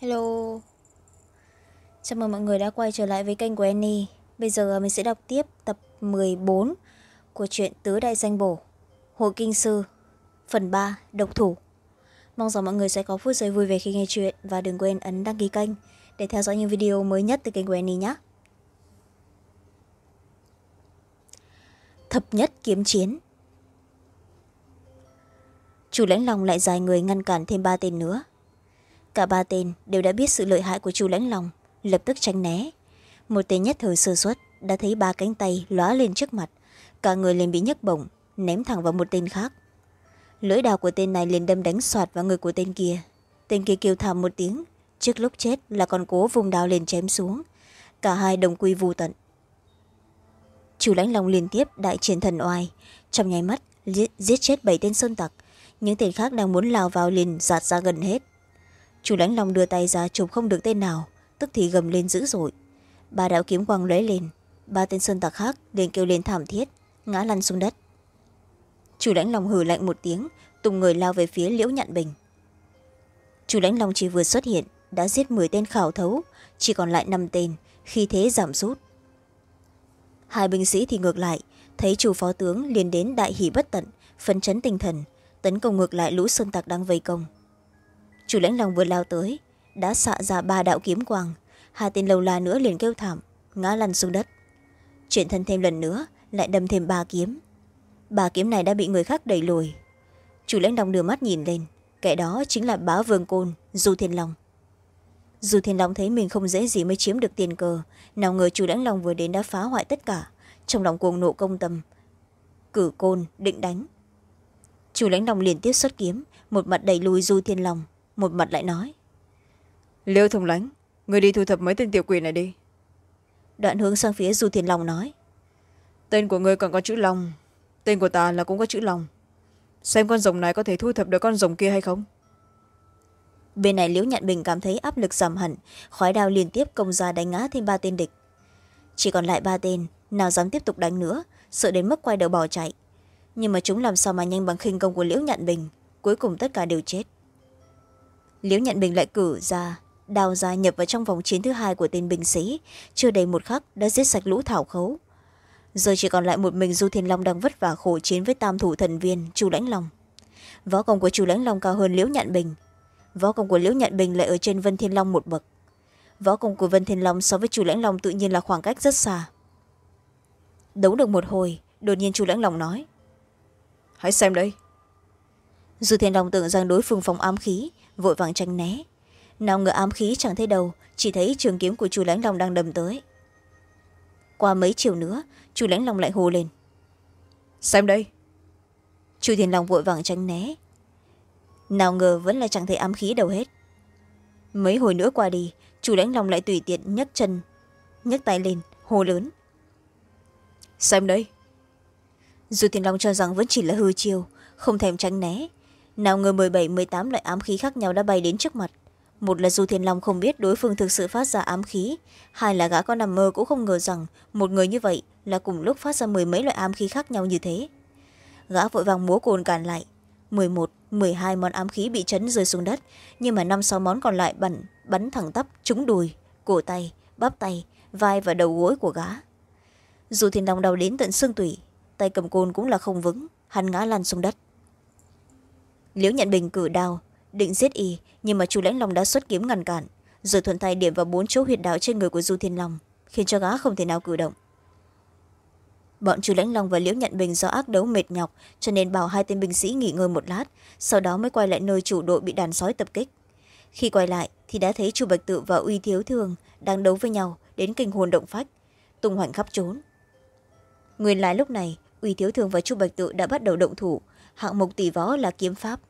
Hello. Chào mừng mọi người đã quay trở lại với kênh của Annie. Bây giờ ờ, mình sẽ đọc tiếp tập 14 của truyện Tứ Đại Danh Bổ, Hội Kinh Sư, Phần 3 Độc Thủ. Mong rằng mọi người sẽ có phút giây vui vẻ khi nghe chuyện Và đừng quên ấn đăng ký kênh Để theo dõi những video mới nhất từ kênh của Annie nhé. Thập nhất kiếm chiến. Chủ lãnh lòng lại dài người ngăn cản thêm ba tên nữa cả ba tên đều đã biết sự lợi hại của chu lãnh lòng lập tức tránh né. Một tên nhất thời sơ xuất đã thấy ba cánh tay lóa lên trước mặt, cả người liền bị nhấc bổng, ném thẳng vào một tên khác. Lưỡi đào của tên này liền đâm đánh soạt vào người của tên kia. Tên kia kêu thảm một tiếng, trước lúc chết là còn cố vùng đào liền chém xuống, cả hai đồng quy vô tận. Chủ lãnh lòng liên tiếp đại triển thần oai, trong nháy mắt giết chết bảy tên sơn tặc, những tên khác đang muốn lao vào liền giạt ra gần hết chủ lãnh long đưa tay ra chụp không được tên nào, tức thì gầm lên dữ dội. Ba đạo kiếm quang lóe lên, ba tên sơn tặc khác liền kêu lên thảm thiết, ngã lăn xuống đất. Chủ lãnh long hừ lạnh một tiếng, tung người lao về phía liễu nhạn bình. Chủ lãnh long chỉ vừa xuất hiện, đã giết m tên khảo thấu, chỉ còn lại năm tên, khi thế giảm sút. Hai binh sĩ thì ngược lại, thấy chủ phó tướng liền đến đại hỷ bất tận phấn chấn tinh thần, tấn công ngược lại lũ sơn tặc đang vây công chủ lãnh lòng vừa lao tới, đã xạ ra ba đạo kiếm quang, hai tên lâu la nữa liền kêu thảm, ngã lăn xuống đất. Chuyển thân thêm lần nữa lại đâm thêm ba kiếm. Ba kiếm này đã bị người khác đẩy lùi. Chủ lãnh đồng đưa mắt nhìn lên, kẻ đó chính là bá vương côn, du thiên long. Du thiên long thấy mình không dễ gì mới chiếm được tiền cờ, nào ngờ chủ lãnh long vừa đến đã phá hoại tất cả, trong lòng cuồng nộ công tâm. Cử côn định đánh. Chủ lãnh long liền tiếp xuất kiếm, một mặt đẩy lùi du thiên long một mặt lại nói. Liêu thông lánh người đi thu thập mấy tên tiểu quỷ này đi. Đoạn hướng sang phía du thiên long nói. Tên của ngươi còn có chữ long tên của ta là cũng có chữ long. Xem con rồng này có thể thu thập được con rồng kia hay không? Bên này liễu nhạn bình cảm thấy áp lực giảm hẳn khói đao liên tiếp công ra đánh ngã thêm ba tên địch. Chỉ còn lại ba tên nào dám tiếp tục đánh nữa sợ đến mức quay đầu bỏ chạy. Nhưng mà chúng làm sao mà nhanh bằng khinh công của liễu nhạn bình cuối cùng tất cả đều chết liễu nhận bình lại cử ra đào ra nhập vào trong vòng chiến thứ hai của tên binh sĩ. Chưa đầy một khắc đã giết sạch lũ thảo khấu. Giờ chỉ còn lại một mình du thiên long đang vất vả khổ chiến với tam thủ thần viên chu lãnh long. Võ công của chu lãnh long cao hơn liễu nhận bình. Võ công của liễu nhận bình lại ở trên vân thiên long một bậc. Võ công của vân thiên long so với chu lãnh long tự nhiên là khoảng cách rất xa. Đấu được một hồi đột nhiên chu lãnh long nói hãy xem đây. Du thiên long tưởng rằng đối phương phòng ám khí vội vàng tranh né. Nào ngờ ám khí chẳng thấy đâu chỉ thấy trường kiếm của chu lãnh long đang đầm tới. Qua mấy chiều nữa chu lãnh long lại hô lên. Xem đây. Chu thiên long vội vàng tranh né. Nào ngờ vẫn là chẳng thấy ám khí đâu hết. Mấy hồi nữa qua đi chu lãnh long lại tùy tiện nhấc chân nhấc tay lên hô lớn. Xem đây. Dù thiên long cho rằng vẫn chỉ là hư chiêu không thèm tránh né nào ngờ m bảy m tám loại ám khí khác nhau đã bay đến trước mặt. Một là du thiên long không biết đối phương thực sự phát ra ám khí hai là gã có nằm mơ cũng không ngờ rằng một người như vậy là cùng lúc phát ra mười mấy loại ám khí khác nhau như thế. Gã vội vàng múa cồn cản lại. M một m hai món ám khí bị chấn rơi xuống đất nhưng mà năm sáu món còn lại bắn, bắn thẳng tắp trúng đùi cổ tay bắp tay vai và đầu gối của gã. Dù thiên long đau đến tận xương tủy tay cầm côn cũng là không vững hắn ngã lăn xuống đất liễu nhận bình cử đao định giết y, nhưng mà chu lãnh long đã xuất kiếm ngăn cản, rồi thuận tay điểm vào bốn chỗ huyệt đạo trên người của du thiên long, khiến cho gã không thể nào cử động. Bọn chu lãnh long và liễu nhận bình do ác đấu mệt nhọc, cho nên bảo hai tên binh sĩ nghỉ ngơi một lát, sau đó mới quay lại nơi chủ đội bị đàn sói tập kích. Khi quay lại thì đã thấy chu bạch tự và uy thiếu thương đang đấu với nhau đến kinh hồn động phách, tung hoành khắp trốn nguyên lại lúc này, uy thiếu thương và chu bạch tự đã bắt đầu động thủ hạng mục tỷ võ là kiếm pháp.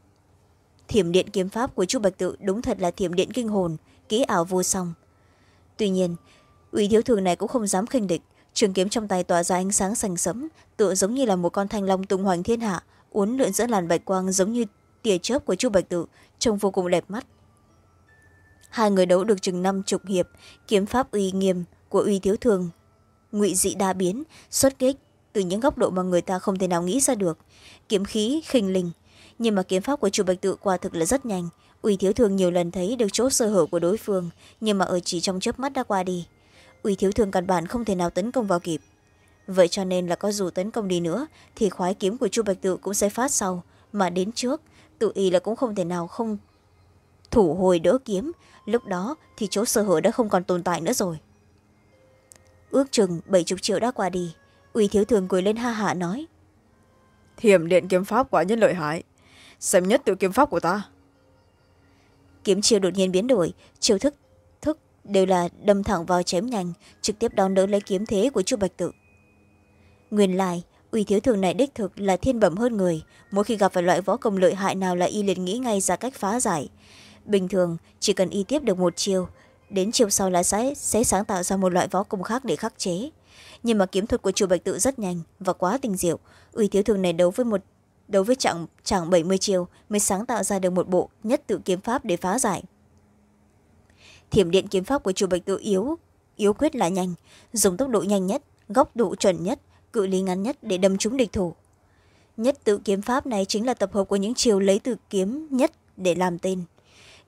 Thiểm điện kiếm pháp của chu bạch tự đúng thật là thiểm điện kinh hồn kỹ ảo vô song. Tuy nhiên ủy thiếu thường này cũng không dám khinh địch. Trường kiếm trong tay tỏa ra ánh sáng sành sẫm, tựa giống như là một con thanh long tung hoành thiên hạ, uốn lượn giữa làn bạch quang giống như tia chớp của chu bạch tự, trông vô cùng đẹp mắt. Hai người đấu được chừng năm chục hiệp, kiếm pháp uy nghiêm của uy thiếu thường, ngụy dị đa biến, xuất kích từ những góc độ mà người ta không thể nào nghĩ ra được. Kiếm khí, khinh linh. Nhưng mà kiếm pháp của Chu bạch tự quả thực là rất nhanh. Uy thiếu thường nhiều lần thấy được chỗ sơ hở của đối phương, nhưng mà ở chỉ trong chớp mắt đã qua đi. Uy thiếu thường căn bản không thể nào tấn công vào kịp. Vậy cho nên là có dù tấn công đi nữa, thì khoái kiếm của chu bạch tự cũng sẽ phát sau. Mà đến trước, tự y là cũng không thể nào không thủ hồi đỡ kiếm. Lúc đó thì chỗ sơ hở đã không còn tồn tại nữa rồi. Ước chừng bảy chục triệu đã qua đi ủy thiếu thường cười lên ha hạ nói. Thiểm điện kiếm pháp quả nhân lợi hại. Xem nhất tự kiếm pháp của ta. Kiếm chiêu đột nhiên biến đổi chiêu thức thức đều là đâm thẳng vào chém nhanh trực tiếp đón đỡ lấy kiếm thế của chu bạch tự. Nguyên lai uy thiếu thường này đích thực là thiên bẩm hơn người mỗi khi gặp phải loại võ công lợi hại nào là y liền nghĩ ngay ra cách phá giải. Bình thường chỉ cần y tiếp được một chiêu đến chiều sau là sẽ, sẽ sáng tạo ra một loại võ công khác để khắc chế nhưng mà kiếm thuật của chùa bạch tự rất nhanh và quá tinh diệu. Uy thiếu thường này đấu với một, đấu với chặng chẳng bảy mươi chiều mới sáng tạo ra được một bộ nhất tự kiếm pháp để phá giải. Thiểm điện kiếm pháp của chùa bạch tự yếu yếu quyết là nhanh, dùng tốc độ nhanh nhất, góc độ chuẩn nhất, cự ly ngắn nhất để đâm trúng địch thủ. Nhất tự kiếm pháp này chính là tập hợp của những chiều lấy từ kiếm nhất để làm tên.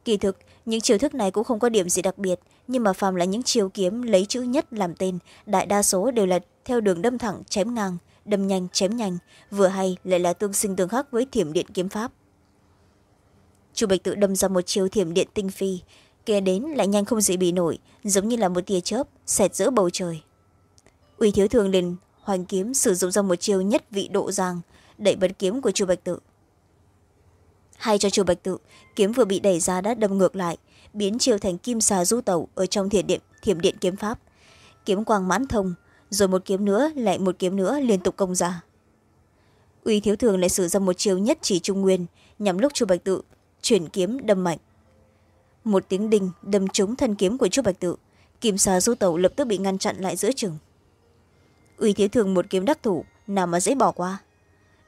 Kỳ thực những chiều thức này cũng không có điểm gì đặc biệt, nhưng mà phàm là những chiều kiếm lấy chữ nhất làm tên, đại đa số đều là theo đường đâm thẳng, chém ngang, đâm nhanh, chém nhanh, vừa hay lại là tương sinh tương khắc với thiểm điện kiếm pháp. Chu bạch tự đâm ra một chiều thiểm điện tinh phi kề đến lại nhanh không dễ bị nổi, giống như là một tia chớp xẹt giữa bầu trời. Uy thiếu thường liền hoành kiếm sử dụng ra một chiều nhất vị độ giang, đẩy bật kiếm của chu bạch tự hay cho chu bạch tự kiếm vừa bị đẩy ra đã đâm ngược lại biến chiều thành kim xà du tẩu ở trong thiểm điện, thiểm điện kiếm pháp. Kiếm quang mãn thông rồi một kiếm nữa lại một kiếm nữa liên tục công ra. Uy thiếu thường lại sử ra một chiều nhất chỉ trung nguyên nhằm lúc chu bạch tự chuyển kiếm đâm mạnh. Một tiếng đinh đâm trúng thân kiếm của chu bạch tự kim xà du tẩu lập tức bị ngăn chặn lại giữa chừng. Uy thiếu thường một kiếm đắc thủ nào mà dễ bỏ qua.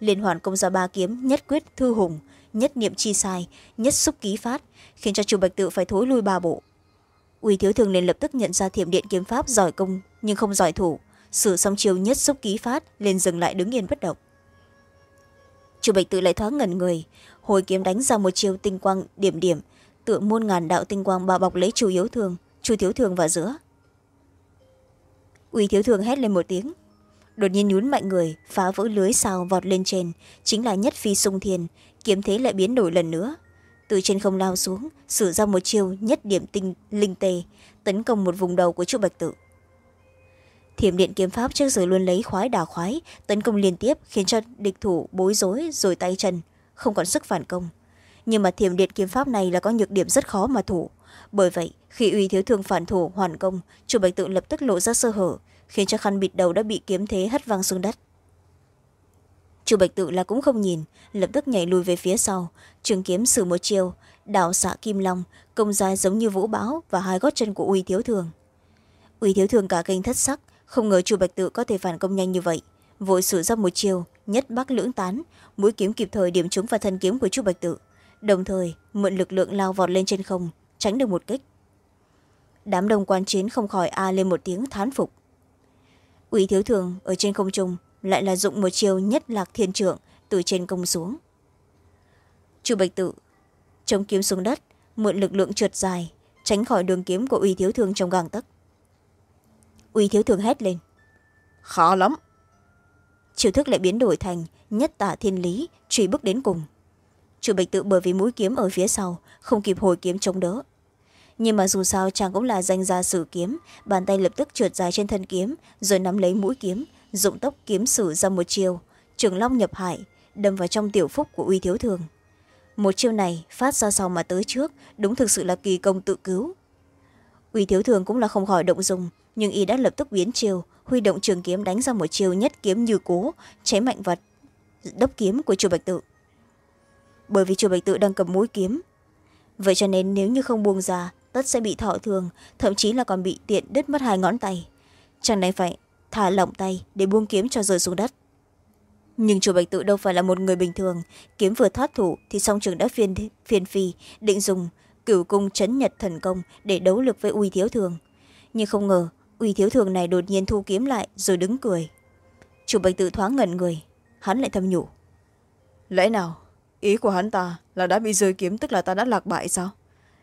Liên hoàn công ra ba kiếm nhất quyết thư hùng nhất niệm chi sai, nhất xúc ký phát, khiến cho chu bạch tự phải thối lui ba bộ. Uy thiếu thường liền lập tức nhận ra thiểm điện kiếm pháp giỏi công, nhưng không giỏi thủ. Sử xong chiều nhất xúc ký phát, liền dừng lại đứng yên bất động. Chu bạch tự lại thoáng ngẩn người, hồi kiếm đánh ra một chiều tinh quang điểm điểm, tựa muôn ngàn đạo tinh quang bao bọc lấy chu yếu thường chu thiếu thường vào giữa. Uy thiếu thường hét lên một tiếng đột nhiên nhún mạnh người, phá vỡ lưới sao vọt lên trên, chính là nhất phi sung thiên, kiếm thế lại biến đổi lần nữa. Từ trên không lao xuống, sử ra một chiêu nhất điểm tinh, linh tê, tấn công một vùng đầu của chu bạch tự. Thiểm điện kiếm pháp trước giờ luôn lấy khoái đà khoái, tấn công liên tiếp khiến cho địch thủ bối rối rồi tay chân, không còn sức phản công. Nhưng mà thiểm điện kiếm pháp này là có nhược điểm rất khó mà thủ. Bởi vậy, khi uy thiếu thương phản thủ hoàn công chu bạch tự lập tức lộ ra sơ hở khiến cho khăn bịt đầu đã bị kiếm thế hất văng xuống đất. Chu bạch tự là cũng không nhìn, lập tức nhảy lùi về phía sau, trường kiếm xử một chiều đảo xạ kim long, công dài giống như vũ bão và hai gót chân của uy thiếu thường. Uy thiếu thường cả kinh thất sắc, không ngờ chu bạch tự có thể phản công nhanh như vậy, vội sử ra một chiều nhất bắc lưỡng tán, mũi kiếm kịp thời điểm trúng vào thân kiếm của chu bạch tự, đồng thời mượn lực lượng lao vọt lên trên không, tránh được một kích. Đám đông quan chiến không khỏi a lên một tiếng thán phục ủy thiếu thường ở trên không trung lại là dụng một chiều nhất lạc thiên trượng từ trên công xuống. Chu bạch tự chống kiếm xuống đất mượn lực lượng trượt dài tránh khỏi đường kiếm của uy thiếu thường trong gàng tấc. Uy thiếu thường hét lên. Khá lắm. Chiều thức lại biến đổi thành nhất tả thiên lý truy bước đến cùng. Chu bạch tự bởi vì mũi kiếm ở phía sau không kịp hồi kiếm chống đỡ nhưng mà dù sao chàng cũng là danh gia sử kiếm. Bàn tay lập tức trượt dài trên thân kiếm, rồi nắm lấy mũi kiếm, dụng tốc kiếm sử ra một chiều. Trường long nhập hải đâm vào trong tiểu phúc của uy thiếu thường. Một chiêu này phát ra sau mà tới trước, đúng thực sự là kỳ công tự cứu. Uy thiếu thường cũng là không khỏi động dùng, nhưng y đã lập tức biến chiều, huy động trường kiếm đánh ra một chiều nhất kiếm như cố cháy mạnh vật đốc kiếm của chu bạch tự. Bởi vì chu bạch tự đang cầm mũi kiếm, vậy cho nên nếu như không buông ra tất sẽ bị thọ thường thậm chí là còn bị tiện đứt mất hai ngón tay. Chẳng này phải thả lỏng tay để buông kiếm cho rơi xuống đất? Nhưng chủ bạch tự đâu phải là một người bình thường. Kiếm vừa thoát thủ thì song trường đã phiên, phiên phi định dùng cửu cung chấn nhật thần công để đấu lực với uy thiếu thường. Nhưng không ngờ uy thiếu thường này đột nhiên thu kiếm lại rồi đứng cười. Chủ bạch tự thoáng ngẩn người hắn lại thầm nhủ. Lẽ nào ý của hắn ta là đã bị rơi kiếm tức là ta đã lạc bại sao?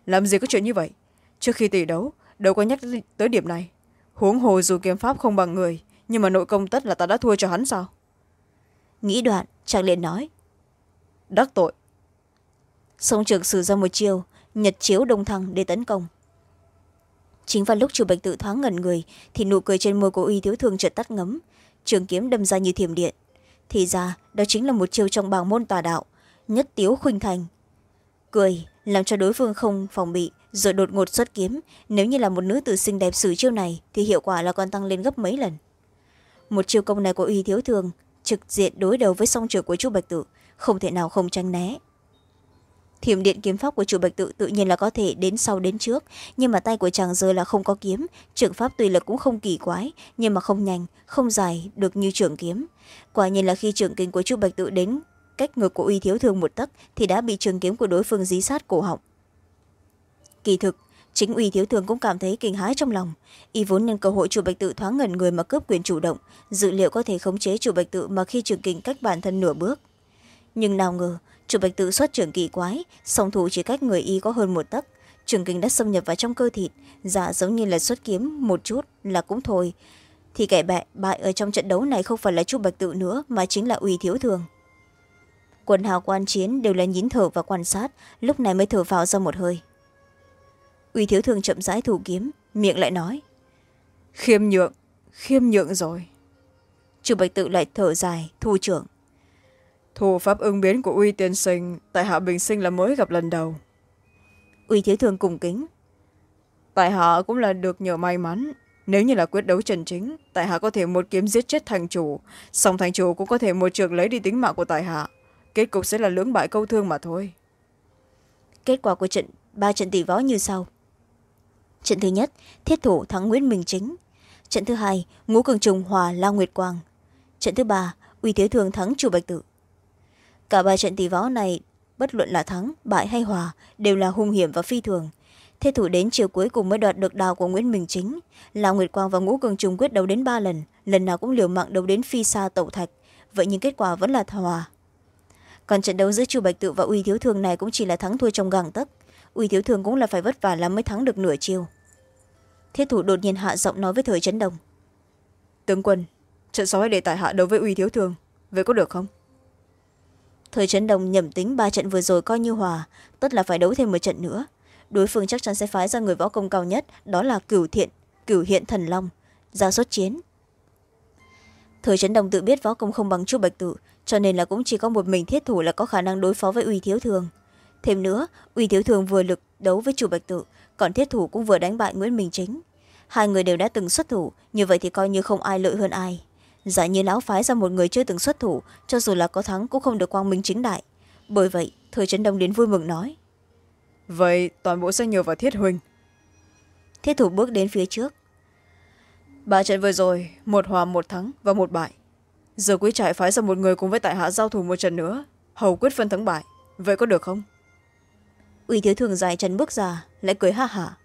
Làm gì có chuyện như vậy? Trước khi tỷ đấu đâu có nhắc tới điểm này. Huống hồ dù kiếm pháp không bằng người nhưng mà nội công tất là ta đã thua cho hắn sao? Nghĩ đoạn chàng liền nói. Đắc tội. Song trường sử ra một chiêu nhật chiếu đông thăng để tấn công. Chính vào lúc chủ bạch tự thoáng ngẩn người thì nụ cười trên môi của uy thiếu thường chợt tắt ngấm. Trường kiếm đâm ra như thiểm điện. Thì ra đó chính là một chiêu trong bảng môn tà đạo nhất tiếu khuynh thành. Cười làm cho đối phương không phòng bị rồi đột ngột xuất kiếm. Nếu như là một nữ tử xinh đẹp xử chiêu này, thì hiệu quả là còn tăng lên gấp mấy lần. Một chiêu công này của uy thiếu thường, trực diện đối đầu với song trường của chu bạch tự, không thể nào không tranh né. Thiểm điện kiếm pháp của chu bạch tự tự nhiên là có thể đến sau đến trước, nhưng mà tay của chàng giờ là không có kiếm. Trường pháp tùy lực cũng không kỳ quái, nhưng mà không nhanh, không dài, được như trường kiếm. Quả nhiên là khi trường kinh của chu bạch tự đến cách ngực của uy thiếu thương một tấc, thì đã bị trường kiếm của đối phương dí sát cổ họng kỳ thực. Chính uy thiếu thường cũng cảm thấy kinh hãi trong lòng. Y vốn nhân cơ hội chủ bạch tự thoáng ngẩn người mà cướp quyền chủ động. Dự liệu có thể khống chế chủ bạch tự mà khi trường kinh cách bản thân nửa bước. Nhưng nào ngờ, chủ bạch tự xuất trưởng kỳ quái, song thủ chỉ cách người y có hơn một tấc. Trường kinh đã xâm nhập vào trong cơ thịt. Giả giống như là xuất kiếm một chút là cũng thôi. Thì kẻ bại bại ở trong trận đấu này không phải là chu bạch tự nữa, mà chính là uy thiếu thường. Quần hào quan chiến đều là nhín thở và quan sát, lúc này mới thở vào ra một hơi uy thiếu thường chậm rãi thủ kiếm miệng lại nói. Khiêm nhượng khiêm nhượng rồi. Chủ bạch tự lại thở dài thu trưởng. Thủ pháp ứng biến của uy tiên sinh tại hạ bình sinh là mới gặp lần đầu. Uy thiếu thường cùng kính. Tại hạ cũng là được nhờ may mắn nếu như là quyết đấu trần chính tại hạ có thể một kiếm giết chết thành chủ song thành chủ cũng có thể một trường lấy đi tính mạng của tại hạ. Kết cục sẽ là lưỡng bại câu thương mà thôi. Kết quả của trận ba trận tỷ võ như sau trận thứ nhất, thiết thủ thắng nguyễn minh chính. Trận thứ hai, ngũ cường trùng hòa lao nguyệt quang. Trận thứ ba, uy thế thường thắng chủ bạch tử. Cả ba trận tỷ võ này, bất luận là thắng, bại hay hòa, đều là hung hiểm và phi thường. Thế thủ đến chiều cuối cùng mới đoạt được đào của nguyễn minh chính. Lao nguyệt quang và ngũ cường trùng quyết đấu đến ba lần lần nào cũng liều mạng đấu đến phi xa tẩu thạch. Vậy nhưng kết quả vẫn là hòa. Còn trận đấu giữa chu bạch tự và uy thiếu thường này cũng chỉ là thắng thua trong gàng tấc uy thiếu thường cũng là phải vất vả lắm mới thắng được nửa chiêu. Thiết thủ đột nhiên hạ giọng nói với thời chấn đồng tướng quân trận hãy để tại hạ đấu với uy thiếu thường vậy có được không? Thời chấn đồng nhầm tính ba trận vừa rồi coi như hòa tất là phải đấu thêm một trận nữa. Đối phương chắc chắn sẽ phái ra người võ công cao nhất đó là cửu thiện cửu hiện thần long ra xuất chiến. Thời chấn đồng tự biết võ công không bằng chu bạch tự cho nên là cũng chỉ có một mình thiết thủ là có khả năng đối phó với uy thiếu thường thêm nữa uy thiếu thường vừa lực đấu với chủ bạch tự còn thiết thủ cũng vừa đánh bại nguyễn minh chính. Hai người đều đã từng xuất thủ như vậy thì coi như không ai lợi hơn ai. Giả như lão phái ra một người chưa từng xuất thủ cho dù là có thắng cũng không được quang minh chính đại. Bởi vậy thời trấn đông đến vui mừng nói vậy toàn bộ sẽ nhờ vào thiết huynh thiết thủ bước đến phía trước. Ba trận vừa rồi một hòa một thắng và một bại. Giờ quý trại phái ra một người cùng với tại hạ giao thủ một trận nữa hầu quyết phân thắng bại. Vậy có được không uy thiếu thường dài chân bước ra lại cười ha hả.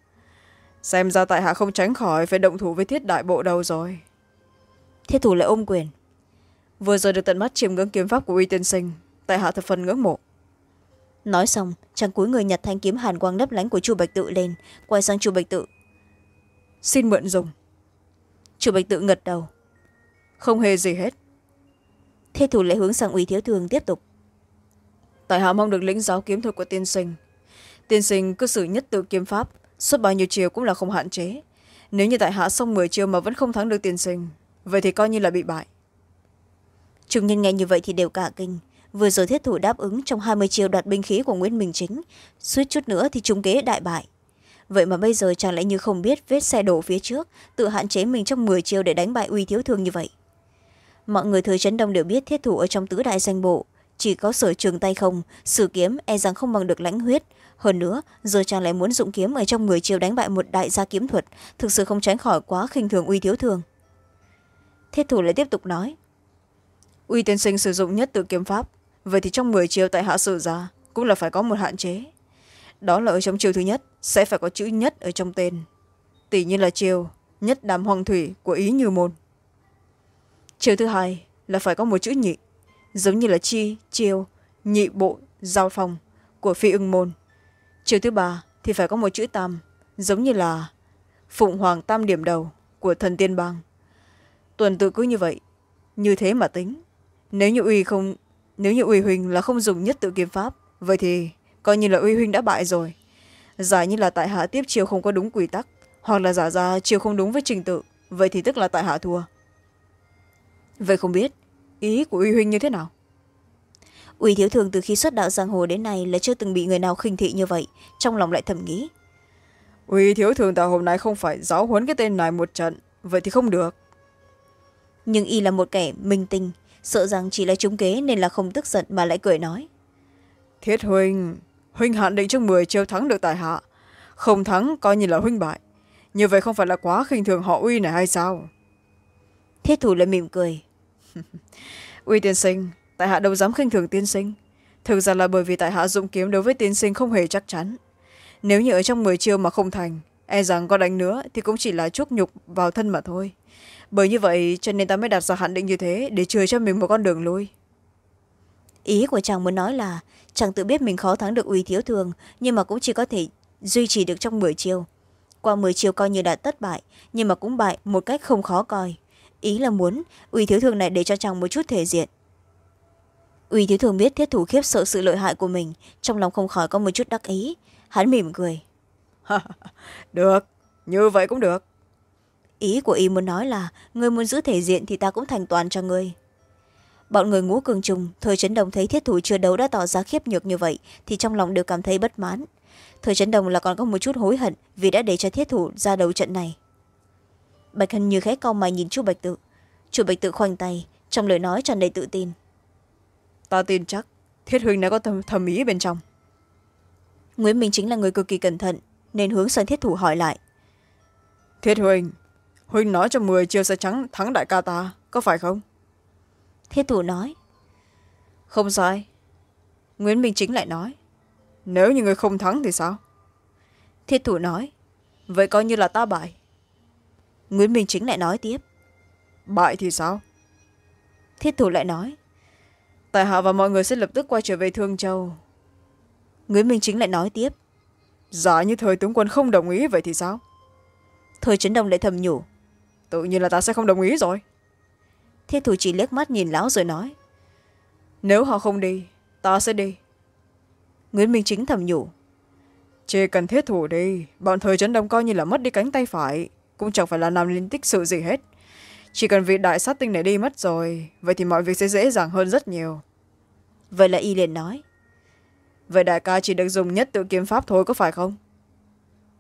Xem ra tại hạ không tránh khỏi phải động thủ với thiết đại bộ đâu rồi. Thiết thủ lại ôm quyền. Vừa rồi được tận mắt chiêm ngưỡng kiếm pháp của uy tiên sinh tại hạ thập phần ngưỡng mộ. Nói xong chàng cúi người nhặt thanh kiếm hàn quang lấp lánh của chu bạch tự lên quay sang chu bạch tự. Xin mượn dùng. Chu bạch tự ngật đầu. Không hề gì hết. Thế thủ lại hướng sang uy thiếu thường tiếp tục. Tại hạ mong được lĩnh giáo kiếm thuật của tiên sinh tiên sinh cứ xử nhất tự kiếm pháp, suốt bao nhiêu chiều cũng là không hạn chế. Nếu như tại hạ xong mười chiều mà vẫn không thắng được tiên sinh, vậy thì coi như là bị bại. Chúng nhân nghe như vậy thì đều cả kinh. Vừa rồi thiết thủ đáp ứng trong hai mươi chiều đoạt binh khí của nguyễn minh chính, suýt chút nữa thì trung kế đại bại. Vậy mà bây giờ chàng lại như không biết vết xe đổ phía trước, tự hạn chế mình trong mười chiều để đánh bại uy thiếu thương như vậy? Mọi người thời trấn đông đều biết thiết thủ ở trong tứ đại danh bộ chỉ có sở trường tay không, sử kiếm e rằng không bằng được lãnh huyết. Hơn nữa, giờ chàng lại muốn dụng kiếm ở trong người chiều đánh bại một đại gia kiếm thuật, thực sự không tránh khỏi quá khinh thường uy thiếu thường. Thiết thủ lại tiếp tục nói, uy tiên sinh sử dụng nhất tự kiếm pháp, vậy thì trong mười chiều tại hạ sử gia cũng là phải có một hạn chế. Đó là ở trong chiều thứ nhất, sẽ phải có chữ nhất ở trong tên. Tỷ như là chiều nhất đàm hoàng thủy của ý như môn. Chiều thứ hai là phải có một chữ nhị giống như là chi, chiêu, nhị bộ, giao phong của phi ưng môn. Chiều thứ ba thì phải có một chữ tam, giống như là phụng hoàng tam điểm đầu của thần tiên bang. Tuần tự cứ như vậy, như thế mà tính. Nếu như uy không, nếu như uy huynh là không dùng nhất tự kiếm pháp, vậy thì coi như là uy huynh đã bại rồi. Giả như là tại hạ tiếp chiều không có đúng quy tắc, hoặc là giả ra chiều không đúng với trình tự, vậy thì tức là tại hạ thua. Vậy không biết ý của uy huynh như thế nào? Uy thiếu thường từ khi xuất đạo giang hồ đến nay là chưa từng bị người nào khinh thị như vậy trong lòng lại thầm nghĩ. Uy thiếu thường tại hôm nay không phải giáo huấn cái tên này một trận vậy thì không được. Nhưng y là một kẻ minh tinh sợ rằng chỉ là trúng kế nên là không tức giận mà lại cười nói. Thiết huynh huynh hạn định trong mười chiêu thắng được tại hạ. Không thắng coi như là huynh bại. Như vậy không phải là quá khinh thường họ uy này hay sao? Thiết thủ lại mỉm cười uy tiên sinh, tại hạ đâu dám khinh thường tiên sinh. Thực ra là bởi vì tại hạ dụng kiếm đối với tiên sinh không hề chắc chắn. Nếu như ở trong mười chiêu mà không thành e rằng có đánh nữa thì cũng chỉ là chuốc nhục vào thân mà thôi. Bởi như vậy, cho nên ta mới đặt ra hạn định như thế để chừa cho mình một con đường lui. Ý của chàng muốn nói là, chàng tự biết mình khó thắng được uy thiếu thường, nhưng mà cũng chỉ có thể duy trì được trong mười chiêu. Qua mười chiêu coi như đã thất bại, nhưng mà cũng bại một cách không khó coi ý là muốn uy thiếu thường này để cho chàng một chút thể diện. Uy thiếu thường biết thiết thủ khiếp sợ sự lợi hại của mình trong lòng không khỏi có một chút đắc ý. Hắn mỉm cười. Được như vậy cũng được. Ý của y muốn nói là người muốn giữ thể diện thì ta cũng thành toàn cho người bọn người ngũ cường trùng thời trấn đồng thấy thiết thủ chưa đấu đã tỏ ra khiếp nhược như vậy thì trong lòng đều cảm thấy bất mãn. Thời trấn đồng là còn có một chút hối hận vì đã để cho thiết thủ ra đầu trận này bạch hân như khẽ cau mày nhìn chu bạch tự. Chu bạch tự khoanh tay trong lời nói tràn đầy tự tin. Ta tin chắc thiết huynh đã có thầm, thầm ý bên trong. Nguyễn minh chính là người cực kỳ cẩn thận nên hướng sang thiết thủ hỏi lại. Thiết huynh huynh nói cho mười chiêu sẽ trắng thắng đại ca ta có phải không? Thiết thủ nói. Không sai. Nguyễn minh chính lại nói. Nếu như người không thắng thì sao? Thiết thủ nói. Vậy coi như là ta bại nguyễn minh chính lại nói tiếp. Bại thì sao? Thiết thủ lại nói. Tài hạ và mọi người sẽ lập tức quay trở về thương châu. Nguyễn minh chính lại nói tiếp. Giả như thời tướng quân không đồng ý vậy thì sao? Thời trấn đông lại thầm nhủ. Tự nhiên là ta sẽ không đồng ý rồi. Thiết thủ chỉ liếc mắt nhìn lão rồi nói. Nếu họ không đi ta sẽ đi. Nguyễn minh chính thầm nhủ. Chỉ cần thiết thủ đi bọn thời trấn đông coi như là mất đi cánh tay phải cũng chẳng phải là làm liên tích sự gì hết. Chỉ cần vị đại sát tinh này đi mất rồi vậy thì mọi việc sẽ dễ dàng hơn rất nhiều. Vậy là y liền nói. Vậy đại ca chỉ được dùng nhất tự kiếm pháp thôi có phải không?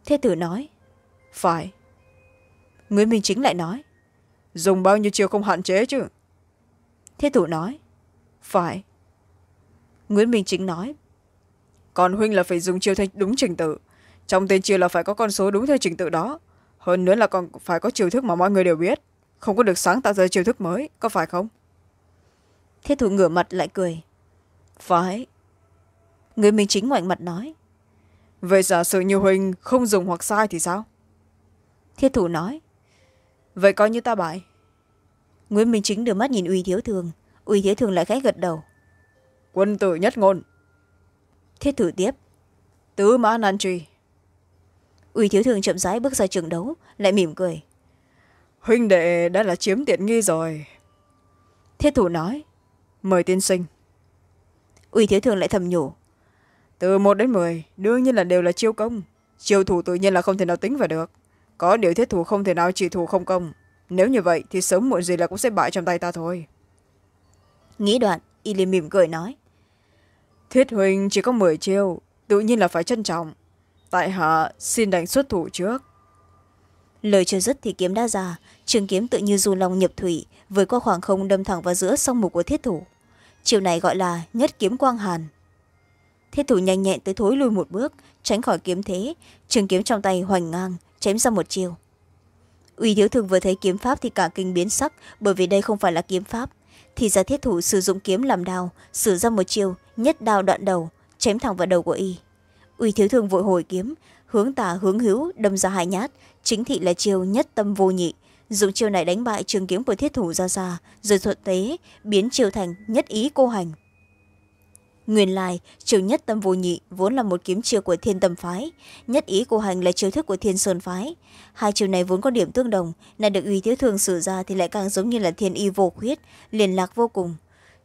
Thế tử nói. Phải. Nguyễn minh chính lại nói. Dùng bao nhiêu chiều không hạn chế chứ? Thế tử nói. Phải. Nguyễn minh chính nói. Còn huynh là phải dùng chiêu theo đúng trình tự. Trong tên chiêu là phải có con số đúng theo trình tự đó hơn nữa là còn phải có chiêu thức mà mọi người đều biết. Không có được sáng tạo ra chiêu thức mới có phải không? Thế thủ ngửa mặt lại cười. Phải. Người minh chính ngoảnh mặt nói. Vậy giả sử như huynh không dùng hoặc sai thì sao? Thiết thủ nói. Vậy coi như ta bại. Nguyễn minh chính đưa mắt nhìn uy thiếu thường. Uy thiếu thường lại khẽ gật đầu. Quân tử nhất ngôn. Thiết thủ tiếp. Tứ mã nan truy uy thiếu thường chậm rãi bước ra trường đấu lại mỉm cười. Huynh đệ đã là chiếm tiện nghi rồi. Thiết thủ nói. Mời tiên sinh. Uy thiếu thường lại thầm nhủ. Từ một đến mười đương nhiên là đều là chiêu công. Chiêu thủ tự nhiên là không thể nào tính vào được. Có điều thiết thủ không thể nào chỉ thủ không công. Nếu như vậy thì sớm muộn gì là cũng sẽ bại trong tay ta thôi. Nghĩ đoạn y liền mỉm cười nói. Thiết huynh chỉ có mười chiêu tự nhiên là phải trân trọng tại hạ, xin đánh xuất thủ trước. Lời chưa dứt thì kiếm đã ra. Trường kiếm tự như du long nhập thủy, vượt qua khoảng không đâm thẳng vào giữa song mục của thiết thủ. Chiều này gọi là nhất kiếm quang hàn. Thiết thủ nhanh nhẹn tới thối lui một bước, tránh khỏi kiếm thế. Trường kiếm trong tay hoành ngang, chém ra một chiều. Uy thiếu thường vừa thấy kiếm pháp thì cả kinh biến sắc, bởi vì đây không phải là kiếm pháp. Thì ra thiết thủ sử dụng kiếm làm đao, sử ra một chiều, nhất đao đoạn đầu, chém thẳng vào đầu của y uy thiếu thường vội hồi kiếm, hướng tả hướng hữu, đâm ra hai nhát. Chính thị là chiêu nhất tâm vô nhị. Dùng chiêu này đánh bại trường kiếm của thiết thủ ra xa rồi thuận tế, biến chiêu thành nhất ý cô hành. Nguyên lai, chiêu nhất tâm vô nhị vốn là một kiếm chiêu của thiên tâm phái. Nhất ý cô hành là chiêu thức của thiên sơn phái. Hai chiêu này vốn có điểm tương đồng, nay được uy thiếu thường sử ra thì lại càng giống như là thiên y vô khuyết, liên lạc vô cùng.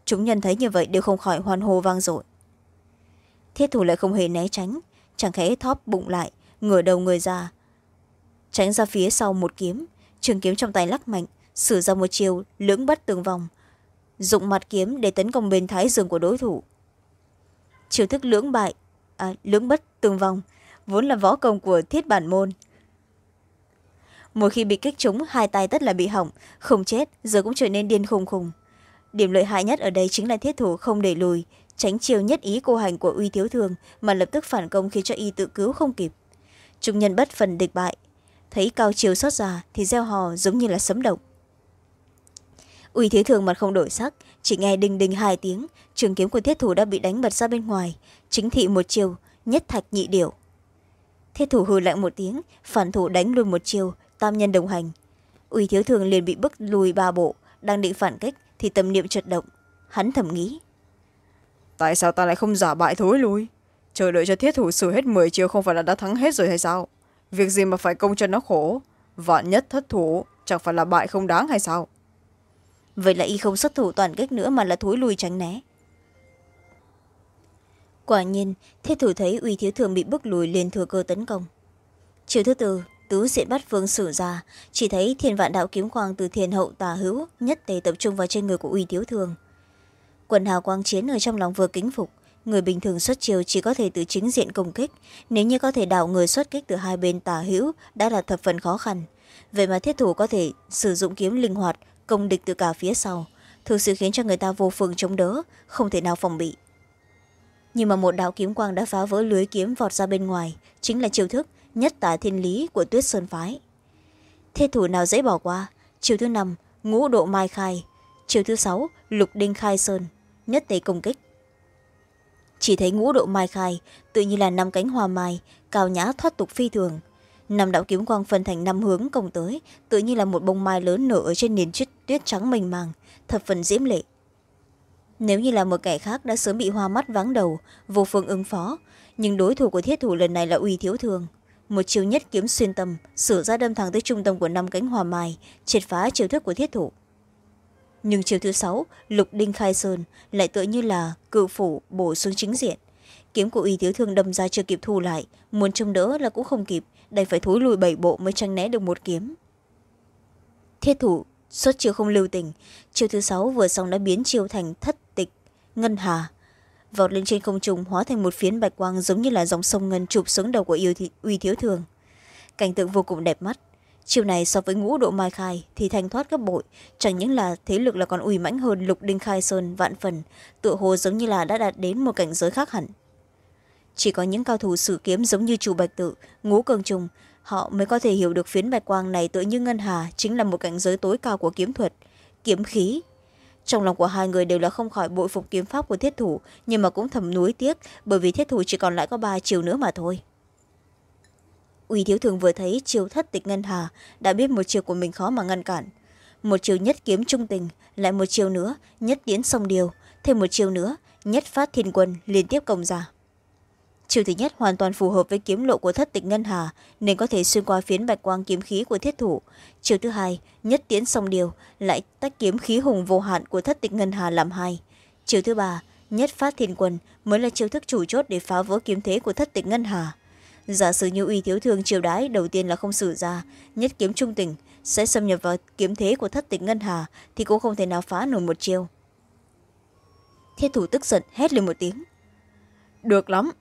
Chúng nhân thấy như vậy đều không khỏi hoan hô vang dội thiết thủ lại không hề né tránh. Chẳng khẽ thóp bụng lại ngửa đầu người ra. Tránh ra phía sau một kiếm trường kiếm trong tay lắc mạnh sử ra một chiều lưỡng bất tường vòng. Dụng mặt kiếm để tấn công bên thái dương của đối thủ. Chiêu thức lưỡng bại à, lưỡng bất tường vòng vốn là võ công của thiết bản môn. Một khi bị kích trúng hai tay tất là bị hỏng không chết giờ cũng trở nên điên khùng khùng. Điểm lợi hại nhất ở đây chính là thiết thủ không để lùi tránh chiều nhất ý cô hành của uy thiếu thường mà lập tức phản công khiến cho y tự cứu không kịp. Trung nhân bất phần địch bại. Thấy cao chiều xót già thì gieo hò giống như là sấm động. Uy thiếu thường mặt không đổi sắc, chỉ nghe đinh đinh hai tiếng, trường kiếm của thiết thủ đã bị đánh bật ra bên ngoài, chính thị một chiều nhất thạch nhị điểu. Thiết thủ hừ lạnh một tiếng, phản thủ đánh luôn một chiều tam nhân đồng hành. Uy thiếu thường liền bị bức lùi ba bộ, đang định phản kích thì tâm niệm chật động. Hắn thầm nghĩ tại sao ta lại không giả bại thối lui? Chờ đợi cho thiết thủ xử hết mười chiều không phải là đã thắng hết rồi hay sao? Việc gì mà phải công cho nó khổ? Vạn nhất thất thủ, chẳng phải là bại không đáng hay sao? Vậy là y không xuất thủ toàn kích nữa mà là thối lui tránh né. Quả nhiên, thiết thủ thấy uy thiếu thường bị bức lùi liền thừa cơ tấn công. Chiều thứ tư, tứ diện bắt phương sử ra, chỉ thấy thiên vạn đạo kiếm quang từ thiền hậu tà hữu nhất tề tập trung vào trên người của uy thiếu thường quần hào quang chiến ở trong lòng vừa kính phục. Người bình thường xuất chiều chỉ có thể từ chính diện công kích. Nếu như có thể đảo người xuất kích từ hai bên tả hữu, đã là thập phần khó khăn. Vậy mà thiết thủ có thể sử dụng kiếm linh hoạt, công địch từ cả phía sau. Thực sự khiến cho người ta vô phương chống đỡ, không thể nào phòng bị. Nhưng mà một đạo kiếm quang đã phá vỡ lưới kiếm vọt ra bên ngoài, chính là chiêu thức nhất tả thiên lý của tuyết sơn phái. Thiết thủ nào dễ bỏ qua? Chiều thứ năm, ngũ độ mai khai. Chiều thứ sáu, lục đinh khai sơn nhất tề công kích. Chỉ thấy ngũ độ mai khai tự như là năm cánh hoa mai cao nhã thoát tục phi thường. Năm đạo kiếm quang phân thành năm hướng công tới tự như là một bông mai lớn nở ở trên nền tuyết, tuyết trắng mênh màng thập phần diễm lệ. Nếu như là một kẻ khác đã sớm bị hoa mắt vắng đầu vô phương ứng phó nhưng đối thủ của thiết thủ lần này là uy thiếu thường. Một chiều nhất kiếm xuyên tâm sửa ra đâm thẳng tới trung tâm của năm cánh hoa mai triệt phá chiều thức của thiết thủ nhưng chiều thứ sáu lục đinh khai sơn lại tựa như là cự phủ bổ xuống chính diện. Kiếm của uy thiếu thương đâm ra chưa kịp thu lại muốn trông đỡ là cũng không kịp đành phải thối lùi bảy bộ mới tranh né được một kiếm. Thiết thủ xuất chiều không lưu tình chiều thứ sáu vừa xong đã biến chiều thành thất tịch ngân hà. Vọt lên trên không trung hóa thành một phiến bạch quang giống như là dòng sông ngân chụp xuống đầu của yêu thị, uy thiếu thường cảnh tượng vô cùng đẹp mắt chiều này so với ngũ độ mai khai thì thanh thoát gấp bội, chẳng những là thế lực là còn uy mãnh hơn lục đinh khai sơn, vạn phần, tựa hồ giống như là đã đạt đến một cảnh giới khác hẳn. Chỉ có những cao thủ sử kiếm giống như chủ bạch tự, ngũ cường trùng, họ mới có thể hiểu được phiến bạch quang này tựa như ngân hà, chính là một cảnh giới tối cao của kiếm thuật, kiếm khí. Trong lòng của hai người đều là không khỏi bội phục kiếm pháp của thiết thủ, nhưng mà cũng thầm nuối tiếc, bởi vì thiết thủ chỉ còn lại có ba chiều nữa mà thôi uy thiếu thường vừa thấy chiêu thất tịch ngân hà, đã biết một chiều của mình khó mà ngăn cản. Một chiều nhất kiếm trung tình, lại một chiều nữa nhất tiến song điều, thêm một chiều nữa nhất phát thiên quân liên tiếp công ra. Chiều thứ nhất hoàn toàn phù hợp với kiếm lộ của thất tịch ngân hà, nên có thể xuyên qua phiến bạch quang kiếm khí của thiết thủ. Chiều thứ hai, nhất tiến song điều, lại tách kiếm khí hùng vô hạn của thất tịch ngân hà làm hai. Chiều thứ ba, nhất phát thiên quân mới là chiêu thức chủ chốt để phá vỡ kiếm thế của thất tịch ngân hà giả sử như uy thiếu thương triều đái đầu tiên là không xử ra, nhất kiếm trung tình, sẽ xâm nhập vào kiếm thế của thất tịch ngân hà thì cũng không thể nào phá nổi một chiêu. Thiết thủ tức giận hét lên một tiếng. Được lắm.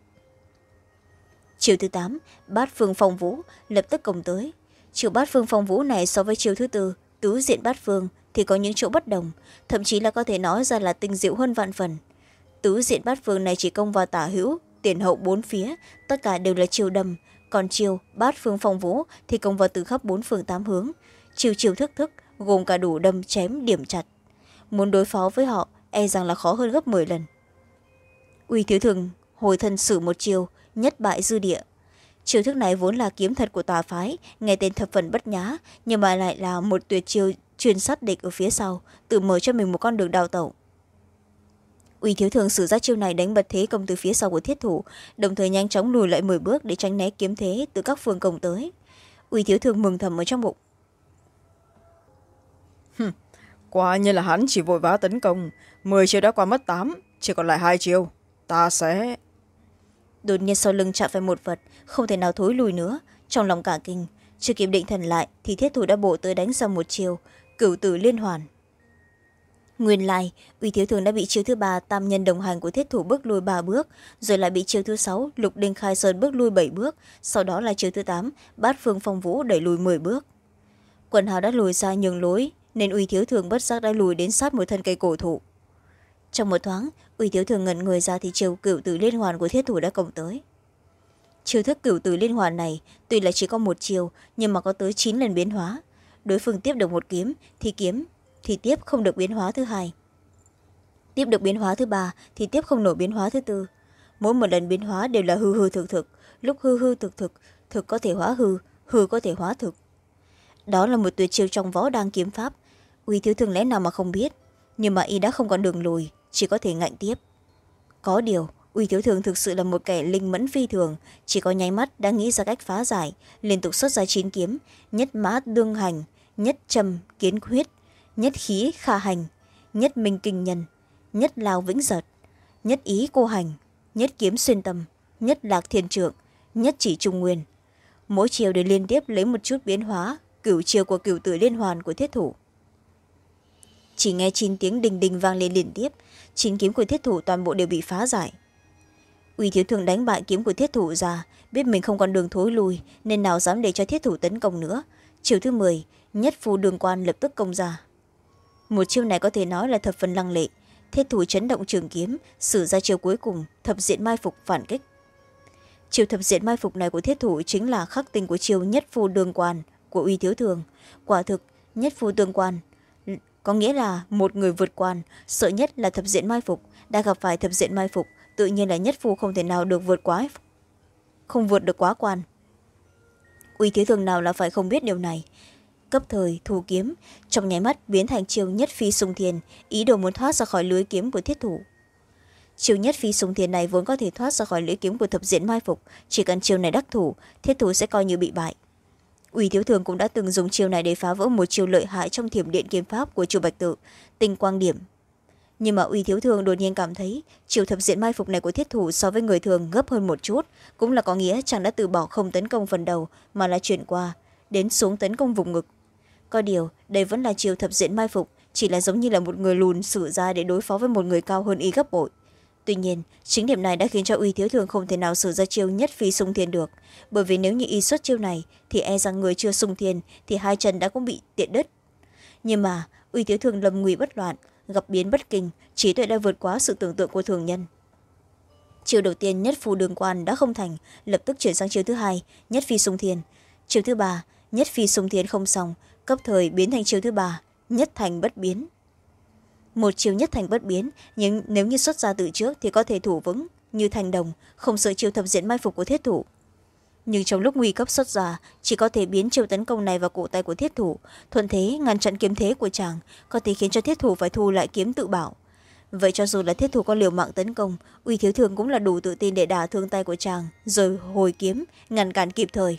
Chiều thứ tám, bát phương phong vũ lập tức công tới. Chiều bát phương phong vũ này so với chiều thứ tư, tứ diện bát phương thì có những chỗ bất đồng, thậm chí là có thể nói ra là tinh diệu hơn vạn phần. Tứ diện bát phương này chỉ công vào tả hữu tiền hậu bốn phía, tất cả đều là chiều đầm. Còn chiều bát phương phong vũ thì công vào từ khắp bốn phương tám hướng. Chiều chiều thức thức, gồm cả đủ đâm chém, điểm chặt. Muốn đối phó với họ e rằng là khó hơn gấp m lần. Uy thiếu thường, hồi thân sử một chiều nhất bại dư địa. Chiêu thức này vốn là kiếm thật của tà phái, nghe tên thập phần bất nhá nhưng mà lại là một tuyệt chiêu chuyên sát địch ở phía sau, tự mở cho mình một con đường đào tẩu uy thiếu thường sử ra chiêu này đánh bật thế công từ phía sau của thiết thủ đồng thời nhanh chóng lùi lại m bước để tránh né kiếm thế từ các phương công tới. Uy thiếu thường mừng thầm ở trong bụng. Quả như là hắn chỉ vội vã tấn công mười chiêu đã qua mất tám chỉ còn lại hai chiêu ta sẽ đột nhiên sau lưng chạm phải một vật không thể nào thối lùi nữa. Trong lòng cả kinh chưa kịp định thần lại thì thiết thủ đã bộ tới đánh sau một chiều cửu tử liên hoàn nguyên lai, uy thiếu thường đã bị chiêu thứ ba tam nhân đồng hành của thiết thủ bước lùi ba bước, rồi lại bị chiêu thứ sáu lục đinh khai sơn bước lui bảy bước, sau đó là chiêu thứ tám bát phương phong vũ đẩy lùi m bước. Quần hào đã lùi xa nhường lối, nên uy thiếu thường bất giác đã lùi đến sát một thân cây cổ thụ. Trong một thoáng, uy thiếu thường ngẩn người ra thì chiều cựu tử liên hoàn của thiết thủ đã cộng tới. Chiêu thức cửu tử liên hoàn này tuy là chỉ có một chiều nhưng mà có tới chín lần biến hóa. Đối phương tiếp được một kiếm, thì kiếm thì tiếp không được biến hóa thứ hai. Tiếp được biến hóa thứ ba, thì tiếp không nổi biến hóa thứ tư. Mỗi một lần biến hóa đều là hư hư thực thực. Lúc hư hư thực thực thực có thể hóa hư hư có thể hóa thực. Đó là một tuyệt chiêu trong võ đang kiếm pháp. Uy thiếu thường lẽ nào mà không biết, nhưng mà y đã không còn đường lùi, chỉ có thể ngạnh tiếp. Có điều, uy thiếu thường thực sự là một kẻ linh mẫn phi thường. Chỉ có nháy mắt đã nghĩ ra cách phá giải, liên tục xuất ra chín kiếm, nhất mã đương hành, nhất trầm kiến huyết nhất khí kha hành, nhất minh kinh nhân, nhất lao vĩnh giật, nhất ý cô hành, nhất kiếm xuyên tâm, nhất lạc thiên trượng, nhất chỉ trung nguyên. Mỗi chiều đều liên tiếp lấy một chút biến hóa, cửu chiều của cửu tử liên hoàn của thiết thủ. Chỉ nghe chín tiếng đình đình vang lên liên tiếp, chín kiếm của thiết thủ toàn bộ đều bị phá giải. Uy thiếu thường đánh bại kiếm của thiết thủ ra, biết mình không còn đường thối lui nên nào dám để cho thiết thủ tấn công nữa. Chiều thứ m nhất phu đường quan lập tức công ra một chiêu này có thể nói là thập phần lăng lệ. Thiết thủ chấn động trường kiếm, sử ra chiêu cuối cùng, thập diện mai phục phản kích. Chiêu thập diện mai phục này của thiết thủ chính là khắc tinh của chiêu nhất phu đường quan của uy thiếu thường. Quả thực, nhất phu tương quan, có nghĩa là một người vượt quan, sợ nhất là thập diện mai phục. Đã gặp phải thập diện mai phục, tự nhiên là nhất phu không thể nào được vượt quá, không vượt được quá quan. Uy thiếu thường nào là phải không biết điều này cấp thời thủ kiếm. Trong nháy mắt, biến thành chiêu nhất phi sùng thiền, ý đồ muốn thoát ra khỏi lưới kiếm của thiết thủ. Chiêu nhất phi sùng thiền này vốn có thể thoát ra khỏi lưới kiếm của thập diện mai phục, chỉ cần chiêu này đắc thủ, thiết thủ sẽ coi như bị bại. Ủy thiếu thường cũng đã từng dùng chiêu này để phá vỡ một chiêu lợi hại trong thiểm điện kiếm pháp của chu bạch tự, tinh quang điểm. Nhưng mà uy thiếu thường đột nhiên cảm thấy chiều thập diện mai phục này của thiết thủ so với người thường gấp hơn một chút, cũng là có nghĩa chàng đã từ bỏ không tấn công phần đầu, mà là chuyển qua, đến xuống tấn công vùng ngực có điều, đây vẫn là chiều thập diện mai phục, chỉ là giống như là một người lùn sử ra để đối phó với một người cao hơn y gấp bội. Tuy nhiên, chính điểm này đã khiến cho uy thiếu thường không thể nào sử ra chiêu nhất phi sung thiên được. Bởi vì nếu như y xuất chiêu này, thì e rằng người chưa sung thiên, thì hai chân đã cũng bị tiện đứt. Nhưng mà, uy thiếu thường lầm ngụy bất loạn, gặp biến bất kinh, trí tuệ đã vượt quá sự tưởng tượng của thường nhân. Chiều đầu tiên nhất phu đường quan đã không thành, lập tức chuyển sang chiều thứ hai, nhất phi sung thiên. Chiều thứ ba, nhất phi sung thiên không xong cấp thời biến thành chiều thứ ba, nhất thành bất biến. Một chiều nhất thành bất biến, nhưng nếu như xuất ra từ trước thì có thể thủ vững như thành đồng, không sợ chiều thập diện mai phục của thiết thủ. Nhưng trong lúc nguy cấp xuất ra, chỉ có thể biến chiều tấn công này vào cổ tay của thiết thủ. Thuận thế, ngăn chặn kiếm thế của chàng, có thể khiến cho thiết thủ phải thu lại kiếm tự bảo. Vậy cho dù là thiết thủ có liều mạng tấn công, uy thiếu thường cũng là đủ tự tin để đả thương tay của chàng, rồi hồi kiếm, ngăn cản kịp thời.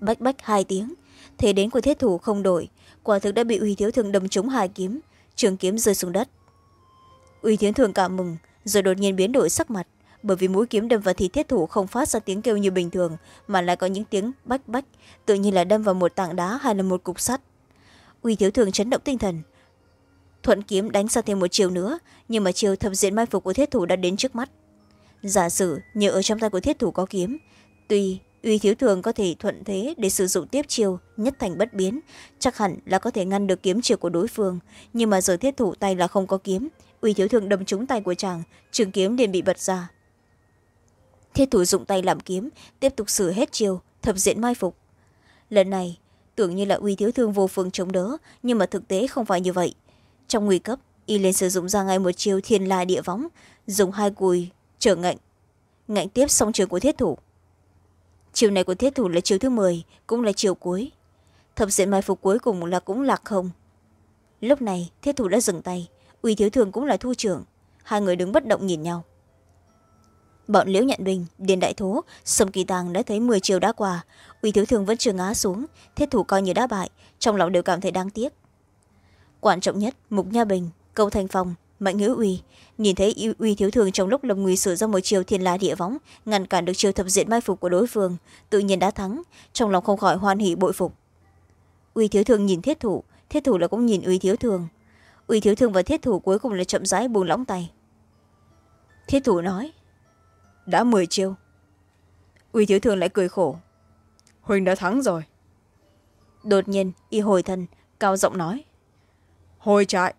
Bách bách hai tiếng thế đến của thiết thủ không đổi. Quả thực đã bị uy thiếu thường đâm trúng hai kiếm, trường kiếm rơi xuống đất. Uy thiếu thường cảm mừng, rồi đột nhiên biến đổi sắc mặt, bởi vì mũi kiếm đâm vào thì thiết thủ không phát ra tiếng kêu như bình thường, mà lại có những tiếng bách bách, tự nhiên là đâm vào một tảng đá hay là một cục sắt. Uy thiếu thường chấn động tinh thần. Thuận kiếm đánh sang thêm một chiều nữa, nhưng mà chiều thập diện mai phục của thiết thủ đã đến trước mắt. Giả sử nhờ ở trong tay của thiết thủ có kiếm, tuy uy thiếu thường có thể thuận thế để sử dụng tiếp chiêu, nhất thành bất biến. Chắc hẳn là có thể ngăn được kiếm chiều của đối phương. Nhưng mà giờ thiết thủ tay là không có kiếm. Uy thiếu thường đâm trúng tay của chàng, trường kiếm liền bị bật ra. Thiết thủ dụng tay làm kiếm, tiếp tục xử hết chiều thập diện mai phục. Lần này, tưởng như là uy thiếu thương vô phương chống đỡ, nhưng mà thực tế không phải như vậy. Trong nguy cấp, y lên sử dụng ra ngay một chiêu thiên la địa võng, dùng hai cùi trở ngạnh. Ngạnh tiếp song trường của thiết thủ chiều này của thiết thủ là chiều thứ m cũng là chiều cuối. Thập diện mai phục cuối cùng là cũng lạc không. Lúc này thiết thủ đã dừng tay, uy thiếu thường cũng là thu trưởng, hai người đứng bất động nhìn nhau. Bọn liễu nhận bình, điền đại thố sông kỳ tàng đã thấy mười chiều đã qua, uy thiếu thường vẫn chưa ngã xuống thiết thủ coi như đã bại, trong lòng đều cảm thấy đáng tiếc. Quan trọng nhất, mục nha bình, câu thanh phong, mạnh hữu uy nhìn thấy uy thiếu thường trong lúc lâm nguy sử ra một chiều thiên la địa võng, ngăn cản được chiều thập diện mai phục của đối phương, tự nhiên đã thắng, trong lòng không khỏi hoan hỷ bội phục. Uy thiếu thường nhìn thiết thủ thiết thủ là cũng nhìn uy thiếu thường. Uy thiếu thường và thiết thủ cuối cùng là chậm rãi buông lỏng tay. Thiết thủ nói, đã mười chiêu uy thiếu thường lại cười khổ, huỳnh đã thắng rồi. Đột nhiên, y hồi thân cao giọng nói, hồi trại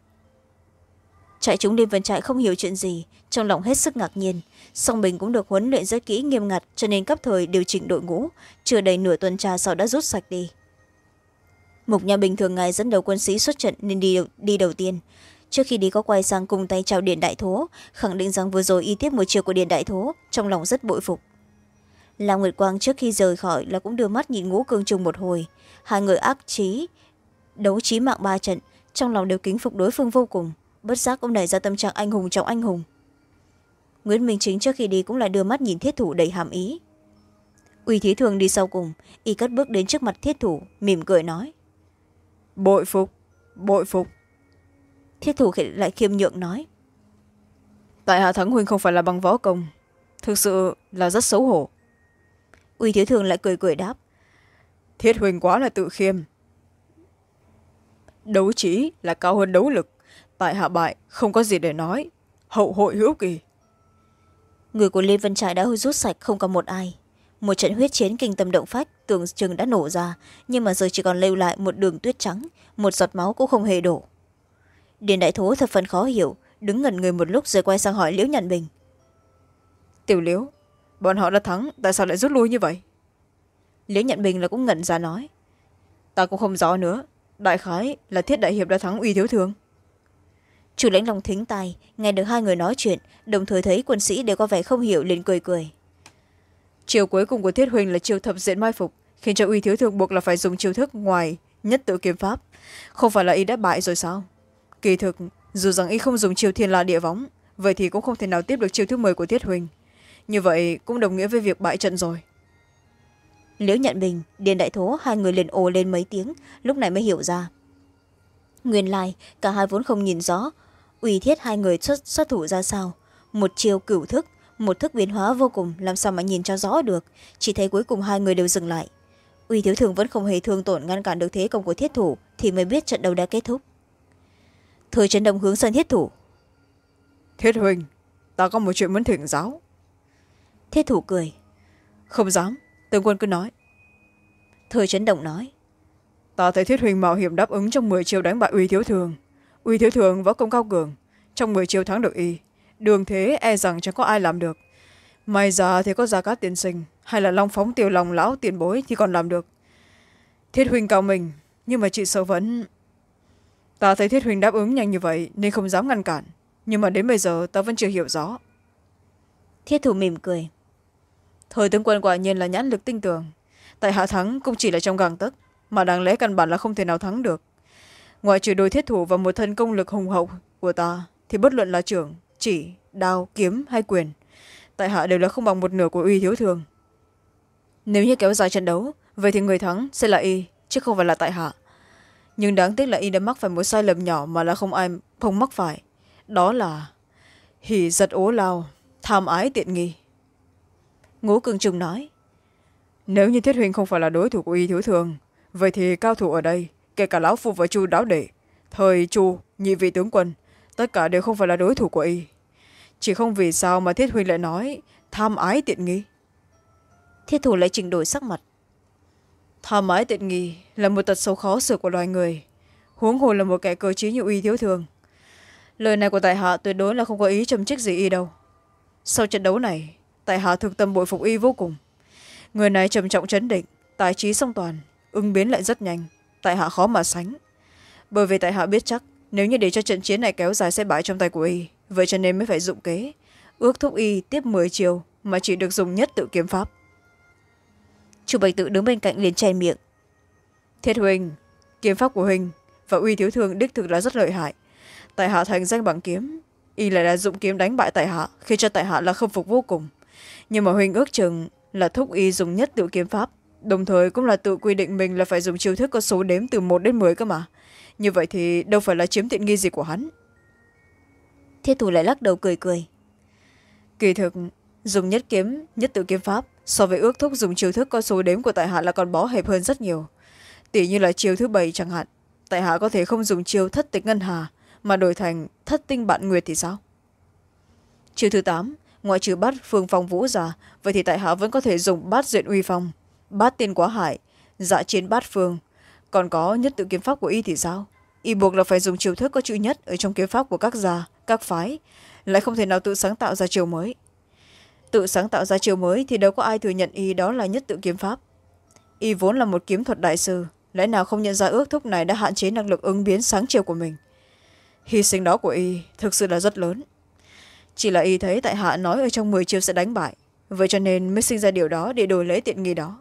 trại chúng liên vân trại không hiểu chuyện gì trong lòng hết sức ngạc nhiên. Song bình cũng được huấn luyện rất kỹ nghiêm ngặt cho nên cấp thời điều chỉnh đội ngũ. Chưa đầy nửa tuần tra sau đã rút sạch đi. Mục nhà bình thường ngày dẫn đầu quân sĩ xuất trận nên đi, đi đầu tiên. Trước khi đi có quay sang cùng tay chào điện đại thố khẳng định rằng vừa rồi y tiếp một chiều của điện đại thố trong lòng rất bội phục. La nguyệt quang trước khi rời khỏi là cũng đưa mắt nhìn ngũ cương trùng một hồi. Hai người ác trí đấu trí mạng ba trận trong lòng đều kính phục đối phương vô cùng bất giác cũng nảy ra tâm trạng anh hùng trong anh hùng. Nguyễn minh chính trước khi đi cũng lại đưa mắt nhìn thiết thủ đầy hàm ý. Uy thí thường đi sau cùng y cất bước đến trước mặt thiết thủ mỉm cười nói. Bội phục bội phục. Thiết thủ lại khiêm nhượng nói. Tại hạ thắng huynh không phải là bằng võ công thực sự là rất xấu hổ. Uy thiếu thường lại cười cười đáp. Thiết huynh quá là tự khiêm. Đấu trí là cao hơn đấu lực tại hạ bại không có gì để nói. Hậu hội hữu kỳ. Người của lê vân trại đã rút sạch không còn một ai. Một trận huyết chiến kinh tâm động phách tưởng chừng đã nổ ra nhưng mà giờ chỉ còn lưu lại một đường tuyết trắng một giọt máu cũng không hề đổ. Điền đại thố thập phần khó hiểu đứng ngẩn người một lúc rồi quay sang hỏi liễu nhận bình. Tiểu liễu bọn họ đã thắng tại sao lại rút lui như vậy? Liễu nhận bình là cũng ngẩn ra nói. Ta cũng không rõ nữa đại khái là thiết đại hiệp đã thắng uy thiếu thương chủ lãnh lòng thính tài nghe được hai người nói chuyện đồng thời thấy quân sĩ đều có vẻ không hiểu liền cười cười. Chiều cuối cùng của thiết huỳnh là chiều thập diện mai phục khiến cho uy thiếu thương buộc là phải dùng chiêu thức ngoài nhất tự kiếm pháp. Không phải là y đã bại rồi sao? Kỳ thực dù rằng y không dùng chiêu thiên la địa võng vậy thì cũng không thể nào tiếp được chiêu thứ mười của thiết huỳnh. Như vậy cũng đồng nghĩa với việc bại trận rồi. Liễu nhận bình điền đại thố hai người liền ồ lên mấy tiếng lúc này mới hiểu ra. Nguyên lai cả hai vốn không nhìn rõ ủy thiết hai người xuất, xuất thủ ra sao? Một chiều cửu thức một thức biến hóa vô cùng làm sao mà nhìn cho rõ được? Chỉ thấy cuối cùng hai người đều dừng lại. Uy thiếu thường vẫn không hề thương tổn ngăn cản được thế công của thiết thủ thì mới biết trận đấu đã kết thúc. Thời trấn đồng hướng sân thiết thủ. Thiết huynh ta có một chuyện muốn thỉnh giáo. Thiết thủ cười. Không dám tướng quân cứ nói. Thời trấn đồng nói. Ta thấy thiết huynh mạo hiểm đáp ứng trong mười chiêu đánh bại uy thiếu thường uy thiếu thường võ công cao cường. Trong mười chiêu thắng được y đường thế e rằng chẳng có ai làm được. May ra thì có gia cát tiên sinh hay là long phóng tiêu lòng lão tiền bối thì còn làm được. Thiết huynh cao mình nhưng mà chị sợ vẫn ta thấy thiết huynh đáp ứng nhanh như vậy nên không dám ngăn cản nhưng mà đến bây giờ ta vẫn chưa hiểu rõ. Thiết thủ mỉm cười. Thời tướng quân quả nhiên là nhãn lực tinh tường. Tại hạ thắng cũng chỉ là trong gàng tấc mà đáng lẽ căn bản là không thể nào thắng được ngoại trừ đôi thiết thủ và một thân công lực hùng hậu của ta, thì bất luận là trưởng, chỉ, đao, kiếm hay quyền, tại hạ đều là không bằng một nửa của uy thiếu thường. Nếu như kéo dài trận đấu, vậy thì người thắng sẽ là y, chứ không phải là tại hạ. Nhưng đáng tiếc là y đã mắc phải một sai lầm nhỏ mà là không ai, không mắc phải. Đó là hỉ giật ố lao, tham ái tiện nghi. Ngũ cường trùng nói, nếu như thiết huynh không phải là đối thủ của y thiếu thường, vậy thì cao thủ ở đây kể cả lão phu và chu đáo đệ thời chu nhị vị tướng quân tất cả đều không phải là đối thủ của y. Chỉ không vì sao mà thiết huynh lại nói tham ái tiện nghi. Thiết thủ lại chỉnh đổi sắc mặt. Tham ái tiện nghi là một tật xấu khó sửa của loài người huống hồ là một kẻ cơ trí như uy thiếu thường. Lời này của tại hạ tuyệt đối là không có ý châm trích gì y đâu. Sau trận đấu này tại hạ thực tâm bội phục y vô cùng. Người này trầm trọng chấn định tài trí song toàn ứng biến lại rất nhanh tại hạ khó mà sánh. Bởi vì tại hạ biết chắc, nếu như để cho trận chiến này kéo dài sẽ bại trong tay của y, vậy cho nên mới phải dụng kế. Ước thúc y tiếp m chiều mà chỉ được dùng nhất tự kiếm pháp. Chủ bạch tự đứng bên cạnh liền chen miệng. Thiết huỳnh kiếm pháp của huỳnh và uy thiếu thương đích thực là rất lợi hại. Tại hạ thành danh bằng kiếm, y lại là dụng kiếm đánh bại tại hạ khi cho tại hạ là khâm phục vô cùng. Nhưng mà huynh ước chừng là thúc y dùng nhất tự kiếm pháp đồng thời cũng là tự quy định mình là phải dùng chiêu thức có số đếm từ một đến mười cơ mà. Như vậy thì đâu phải là chiếm tiện nghi gì của hắn. Thiết thủ lại lắc đầu cười cười. Kỳ thực dùng nhất kiếm nhất tự kiếm pháp so với ước thúc dùng chiêu thức có số đếm của tại hạ là còn bó hẹp hơn rất nhiều. Tỷ như là chiêu thứ bảy chẳng hạn tại hạ có thể không dùng chiêu thất tịch ngân hà mà đổi thành thất tinh bạn nguyệt thì sao? Chiêu thứ tám ngoại trừ bát phương phong vũ ra vậy thì tại hạ vẫn có thể dùng bát duyện uy phong bát tiên quá hải dạ chiến bát phương. Còn có nhất tự kiếm pháp của y thì sao? Y buộc là phải dùng chiêu thức có chữ nhất ở trong kiếm pháp của các gia các phái, lại không thể nào tự sáng tạo ra chiều mới. Tự sáng tạo ra chiều mới thì đâu có ai thừa nhận y đó là nhất tự kiếm pháp. Y vốn là một kiếm thuật đại sư, lẽ nào không nhận ra ước thúc này đã hạn chế năng lực ứng biến sáng chiều của mình? Hy sinh đó của y thực sự là rất lớn. Chỉ là y thấy tại hạ nói ở trong mười chiêu sẽ đánh bại, vậy cho nên mới sinh ra điều đó để đổi lấy tiện nghi đó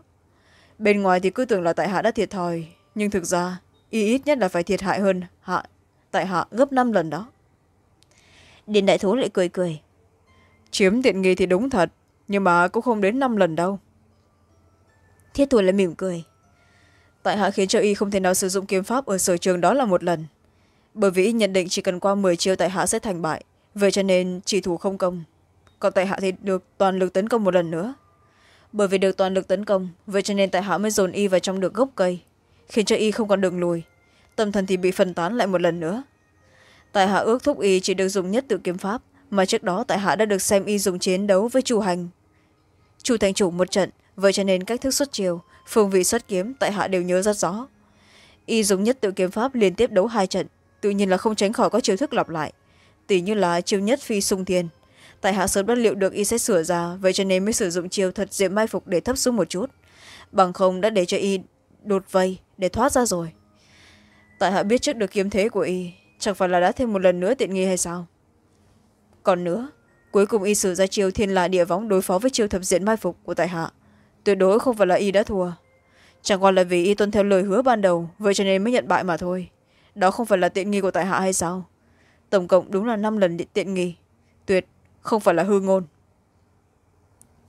bên ngoài thì cứ tưởng là tại hạ đã thiệt thòi nhưng thực ra y ít nhất là phải thiệt hại hơn hạ tại hạ gấp năm lần đó. Điền đại thú lại cười cười. Chiếm tiện nghi thì đúng thật nhưng mà cũng không đến năm lần đâu. Thiết thủ lại mỉm cười. Tại hạ khiến cho y không thể nào sử dụng kiếm pháp ở sở trường đó là một lần. Bởi vì y nhận định chỉ cần qua m chiêu tại hạ sẽ thành bại vậy cho nên chỉ thủ không công. Còn tại hạ thì được toàn lực tấn công một lần nữa bởi vì được toàn lực tấn công, vậy cho nên tại hạ mới dồn y vào trong được gốc cây, khiến cho y không còn đường lùi. Tâm thần thì bị phân tán lại một lần nữa. Tại hạ ước thúc y chỉ được dùng nhất tự kiếm pháp, mà trước đó tại hạ đã được xem y dùng chiến đấu với chu hành. Chu thành chủ một trận, vậy cho nên cách thức xuất chiều, phương vị xuất kiếm tại hạ đều nhớ rất rõ. Y dùng nhất tự kiếm pháp liên tiếp đấu hai trận, tự nhiên là không tránh khỏi có chiêu thức lặp lại tỷ như là chiêu nhất phi sung thiên tại hạ sớm đã liệu được y sẽ sửa ra, vậy cho nên mới sử dụng chiêu thật diệm mai phục để thấp xuống một chút. Bằng không đã để cho y đột vây, để thoát ra rồi. Tại hạ biết trước được kiếm thế của y, chẳng phải là đã thêm một lần nữa tiện nghi hay sao? Còn nữa, cuối cùng y sử ra chiêu thiên là địa võng đối phó với chiêu thập diện mai phục của tại hạ. Tuyệt đối không phải là y đã thua. Chẳng qua là vì y tuân theo lời hứa ban đầu, vậy cho nên mới nhận bại mà thôi. Đó không phải là tiện nghi của tại hạ hay sao? Tổng cộng đúng là năm lần tiện nghi. Tuyệt không phải là hư ngôn.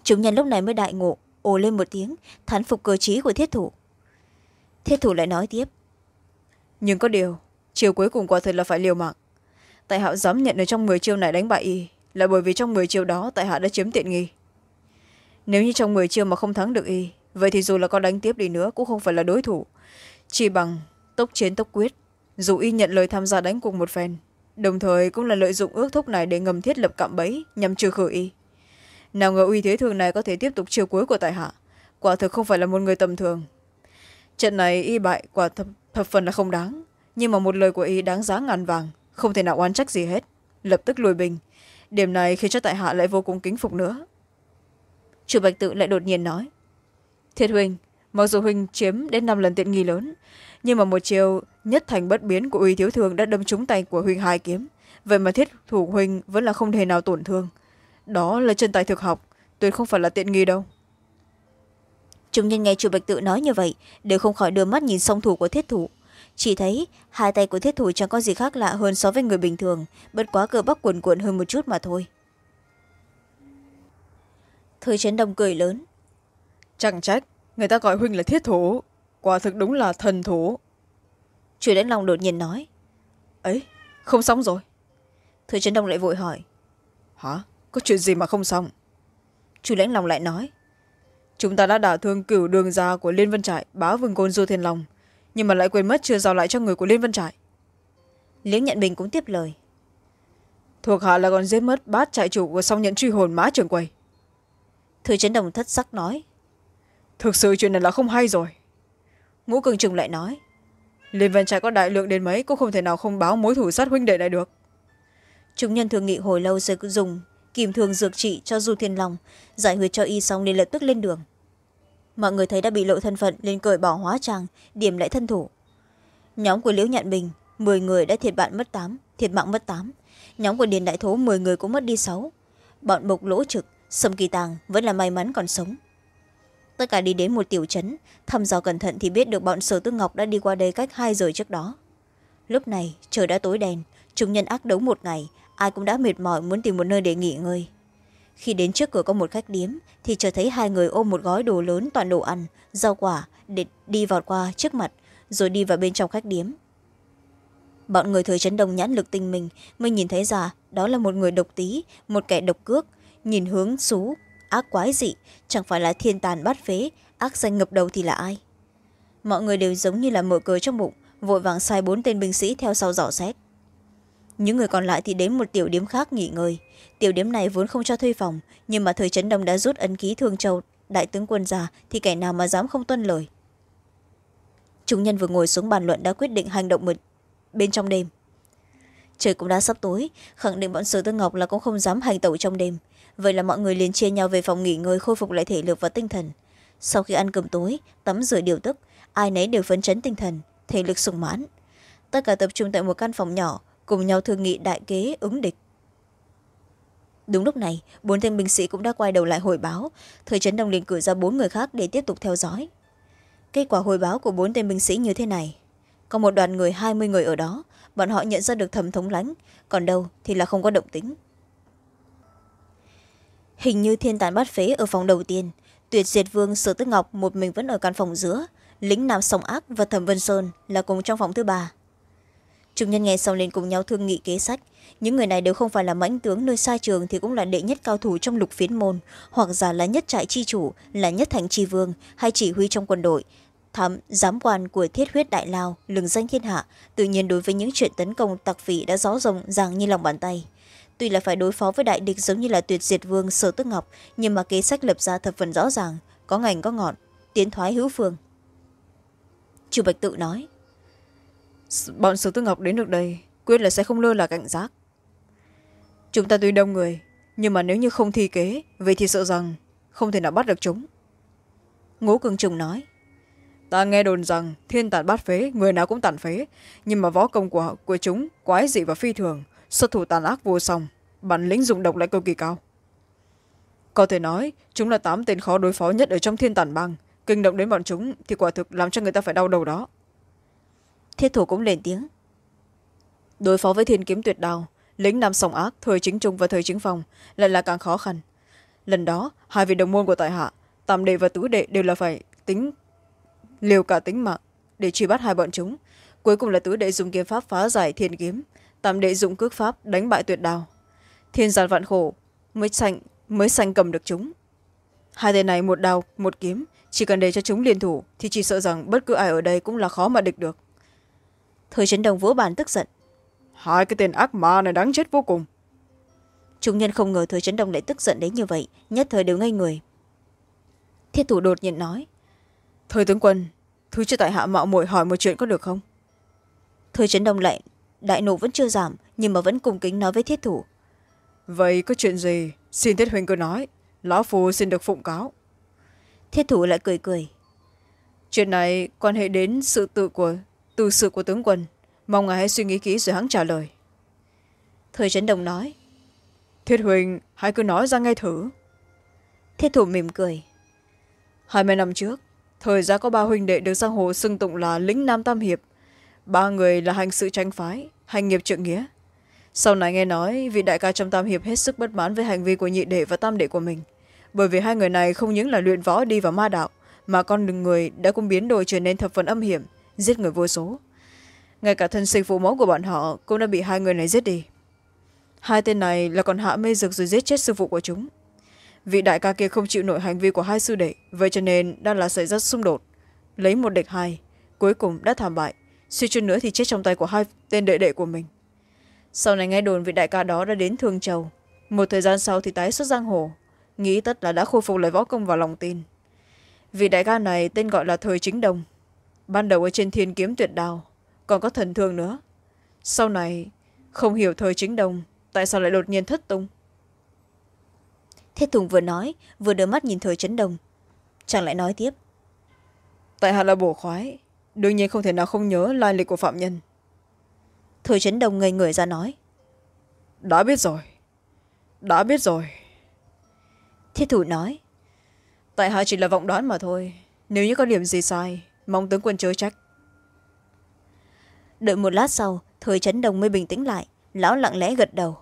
Chúng nhân lúc này mới đại ngộ ồ lên một tiếng thán phục cơ trí của thiết thủ. Thiết thủ lại nói tiếp. Nhưng có điều chiều cuối cùng quả thật là phải liều mạng. Tại hạ dám nhận ở trong m chiêu này đánh bại y là bởi vì trong m chiêu đó tại hạ đã chiếm tiện nghi. Nếu như trong m chiêu mà không thắng được y vậy thì dù là có đánh tiếp đi nữa cũng không phải là đối thủ. Chỉ bằng tốc chiến tốc quyết dù y nhận lời tham gia đánh cuộc một phen đồng thời cũng là lợi dụng ước thúc này để ngầm thiết lập cạm bẫy nhằm trừ khử y. Nào ngờ uy thế thường này có thể tiếp tục chiều cuối của tại hạ. Quả thực không phải là một người tầm thường. Trận này y bại quả thập, thập phần là không đáng. Nhưng mà một lời của y đáng giá ngàn vàng không thể nào oán trách gì hết. Lập tức lùi bình. Điểm này khiến cho tại hạ lại vô cùng kính phục nữa. Chủ bạch tự lại đột nhiên nói. Thiệt huynh mặc dù huynh chiếm đến năm lần tiện nghi lớn nhưng mà một chiều nhất thành bất biến của uy thiếu thường đã đâm trúng tay của huynh hai kiếm. Vậy mà thiết thủ huynh vẫn là không thể nào tổn thương. Đó là chân tài thực học tuyệt không phải là tiện nghi đâu. Chúng nhân nghe chủ bạch tự nói như vậy đều không khỏi đưa mắt nhìn song thủ của thiết thủ. Chỉ thấy hai tay của thiết thủ chẳng có gì khác lạ hơn so với người bình thường bất quá cơ bắp cuồn cuộn hơn một chút mà thôi. Thời trấn đông cười lớn. Chẳng trách người ta gọi huynh là thiết thủ. Quả thực đúng là thần thủ. Chủ đánh lòng đột nhiên nói. Ấy không xong rồi. Thời trấn đông lại vội hỏi. Hả? Có chuyện gì mà không xong? Chủ lãnh lòng lại nói. Chúng ta đã đả thương cửu đường gia của liên vân trại bá vương côn du thiên long nhưng mà lại quên mất chưa giao lại cho người của liên vân trại. Liếng nhận bình cũng tiếp lời. Thuộc hạ là còn giết mất bát trại chủ của song nhận truy hồn mã trường quầy. Thư chấn đồng thất sắc nói thực sự chuyện này là không hay rồi. Ngũ cường trùng lại nói. Liên vân trại có đại lượng đến mấy cũng không thể nào không báo mối thủ sát huynh đệ này được. Chúng nhân thường nghị hồi lâu rồi dùng kìm thường dược trị cho du thiên long giải huyệt cho y xong nên lập tức lên đường. Mọi người thấy đã bị lộ thân phận lên cởi bỏ hóa trang điểm lại thân thủ. Nhóm của liễu nhạn bình m người đã thiệt bạn mất tám thiệt mạng mất tám. Nhóm của điền đại thố m người cũng mất đi sáu. Bọn bộc lỗ trực sâm kỳ tàng vẫn là may mắn còn sống tất cả đi đến một tiểu trấn. Thăm dò cẩn thận thì biết được bọn sở tư ngọc đã đi qua đây cách hai giờ trước đó. Lúc này, trời đã tối đen, chúng nhân ác đấu một ngày, ai cũng đã mệt mỏi muốn tìm một nơi để nghỉ ngơi. Khi đến trước cửa có một khách điếm, thì chờ thấy hai người ôm một gói đồ lớn toàn đồ ăn, rau quả, để đi vọt qua trước mặt, rồi đi vào bên trong khách điếm. Bọn người thời trấn đông nhãn lực tinh mình, mới nhìn thấy ra đó là một người độc tí, một kẻ độc cước, nhìn hướng xú ác quái dị chẳng phải là thiên tàn bát phế ác danh ngập đầu thì là ai? Mọi người đều giống như là mở cờ trong bụng vội vàng sai bốn tên binh sĩ theo sau dò xét. Những người còn lại thì đến một tiểu điếm khác nghỉ ngơi. Tiểu điếm này vốn không cho thuê phòng nhưng mà thời trấn đông đã rút ấn ký thương châu đại tướng quân già, thì kẻ nào mà dám không tuân lời. Chúng nhân vừa ngồi xuống bàn luận đã quyết định hành động một bên trong đêm. Trời cũng đã sắp tối khẳng định bọn sử tư ngọc là cũng không dám hành tẩu trong đêm vậy là mọi người liền chia nhau về phòng nghỉ ngơi khôi phục lại thể lực và tinh thần. Sau khi ăn cơm tối, tắm rửa điều tức, ai nấy đều phấn chấn tinh thần, thể lực sùng mãn. Tất cả tập trung tại một căn phòng nhỏ, cùng nhau thương nghị đại kế ứng địch. Đúng lúc này, bốn tên binh sĩ cũng đã quay đầu lại hồi báo. Thời trấn đông liền cử ra bốn người khác để tiếp tục theo dõi. Kết quả hồi báo của bốn tên binh sĩ như thế này. Có một đoàn người hai mươi người ở đó, bọn họ nhận ra được thẩm thống lãnh, còn đâu thì là không có động tính hình như thiên tàn bát phế ở phòng đầu tiên. Tuyệt diệt vương sở tức ngọc một mình vẫn ở căn phòng giữa. Lính nam sòng ác và thẩm vân sơn là cùng trong phòng thứ ba. Chúng nhân nghe xong lên cùng nhau thương nghị kế sách. Những người này đều không phải là mãnh tướng nơi sai trường thì cũng là đệ nhất cao thủ trong lục phiến môn, hoặc giả là nhất trại chi chủ, là nhất thành chi vương, hay chỉ huy trong quân đội. Thám giám quan của thiết huyết đại lao lừng danh thiên hạ, tự nhiên đối với những chuyện tấn công tặc phỉ đã rõ rồng ràng như lòng bàn tay tuy là phải đối phó với đại địch giống như là tuyệt diệt vương sở tức ngọc nhưng mà kế sách lập ra thập phần rõ ràng có ngành có ngọn tiến thoái hữu phương. Chủ bạch tự nói bọn sở tư ngọc đến được đây quyết là sẽ không lơ là cảnh giác. Chúng ta tuy đông người nhưng mà nếu như không thi kế vậy thì sợ rằng không thể nào bắt được chúng. Ngũ cường trùng nói ta nghe đồn rằng thiên tàn bát phế người nào cũng tàn phế nhưng mà võ công của, của chúng quái dị và phi thường xuất thủ tàn ác vô song. Bản lĩnh dùng độc lại cực kỳ cao. Có thể nói chúng là tám tên khó đối phó nhất ở trong thiên tàn bang. Kinh động đến bọn chúng thì quả thực làm cho người ta phải đau đầu đó. Thiết thủ cũng lên tiếng. Đối phó với thiên kiếm tuyệt đào lính nam sòng ác thời chính trung và thời chính phòng lại là càng khó khăn. Lần đó hai vị đồng môn của tại hạ tam đệ và tứ đệ đều là phải tính liều cả tính mạng để truy bắt hai bọn chúng. Cuối cùng là tứ đệ dùng kiếm pháp phá giải thiên kiếm tam đệ dụng cước pháp đánh bại tuyệt đào thiên giàn vạn khổ mới sanh mới sanh cầm được chúng. Hai tên này một đào một kiếm chỉ cần để cho chúng liên thủ thì chỉ sợ rằng bất cứ ai ở đây cũng là khó mà địch được. Thời trấn đồng vỗ bàn tức giận. Hai cái tên ác ma này đáng chết vô cùng. Chúng nhân không ngờ thời trấn đồng lại tức giận đến như vậy nhất thời đều ngây người. Thiết thủ đột nhiên nói thời tướng quân thứ cho tại hạ mạo muội hỏi một chuyện có được không? Thời trấn đồng lại đại nộ vẫn chưa giảm nhưng mà vẫn cung kính nói với thiết thủ. Vậy có chuyện gì? Xin thiết huynh cứ nói. Lão phu xin được phụng cáo. Thiết thủ lại cười cười. Chuyện này quan hệ đến sự tự của từ sự của tướng quân. Mong ngài hãy suy nghĩ kỹ rồi hắn trả lời. Thời trấn đồng nói. Thiết huynh hãy cứ nói ra ngay thử. Thiết thủ mỉm cười. Hai mươi năm trước thời gian có ba huynh đệ được giang hồ xưng tụng là lính nam tam hiệp ba người là hành sự tranh phái, hành nghiệp trượng nghĩa. Sau này nghe nói, vị đại ca trong tam hiệp hết sức bất mãn với hành vi của nhị đệ và tam đệ của mình. Bởi vì hai người này không những là luyện võ đi vào ma đạo, mà con người đã cũng biến đổi trở nên thập phần âm hiểm, giết người vô số. Ngay cả thân sinh phụ mẫu của bọn họ cũng đã bị hai người này giết đi. Hai tên này là còn hạ mê dược rồi giết chết sư phụ của chúng. Vị đại ca kia không chịu nổi hành vi của hai sư đệ, vậy cho nên đang là xảy ra xung đột, lấy một địch hai, cuối cùng đã thảm bại suy chút nữa thì chết trong tay của hai tên đệ đệ của mình. Sau này nghe đồn vị đại ca đó đã đến thương châu. Một thời gian sau thì tái xuất giang hồ. Nghĩ tất là đã khôi phục lại võ công và lòng tin. Vị đại ca này tên gọi là thời chính đồng. Ban đầu ở trên thiên kiếm tuyệt đào còn có thần thương nữa. Sau này không hiểu thời chính đồng tại sao lại đột nhiên thất tung? Thiết tùng vừa nói vừa đưa mắt nhìn thời chấn đồng. Chàng lại nói tiếp. Tại hạ là bổ khoái đương nhiên không thể nào không nhớ lai lịch của phạm nhân. Thời chấn đồng ngây người ra nói. Đã biết rồi. Đã biết rồi. Thiết thủ nói. Tại hạ chỉ là vọng đoán mà thôi. Nếu như có điểm gì sai mong tướng quân chớ trách. Đợi một lát sau thời chấn đồng mới bình tĩnh lại. Lão lặng lẽ gật đầu.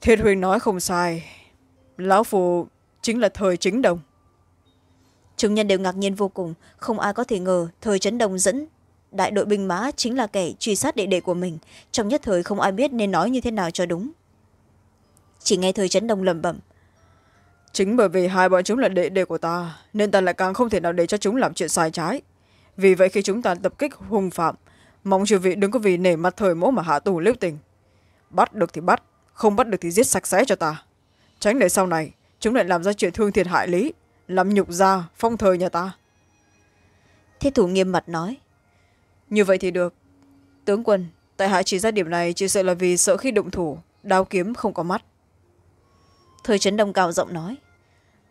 Thiết huynh nói không sai. Lão phù chính là thời chính đồng chúng nhân đều ngạc nhiên vô cùng. Không ai có thể ngờ thời trấn đông dẫn đại đội binh mã chính là kẻ truy sát đệ đệ của mình. Trong nhất thời không ai biết nên nói như thế nào cho đúng. Chỉ nghe thời trấn đông lẩm bẩm. Chính bởi vì hai bọn chúng là đệ đệ của ta, nên ta lại càng không thể nào để cho chúng làm chuyện sai trái. Vì vậy khi chúng ta tập kích hung phạm, mong chư vị đừng có vì nể mặt thời mẫu mà hạ tù lưu tình. Bắt được thì bắt, không bắt được thì giết sạch sẽ cho ta. Tránh để sau này, chúng lại làm ra chuyện thương thiệt hại lý làm nhục ra phong thời nhà ta. Thiết thủ nghiêm mặt nói. Như vậy thì được. Tướng quân tại hạ chỉ ra điểm này chỉ sợ là vì sợ khi động thủ đao kiếm không có mắt. Thời trấn đông cao giọng nói.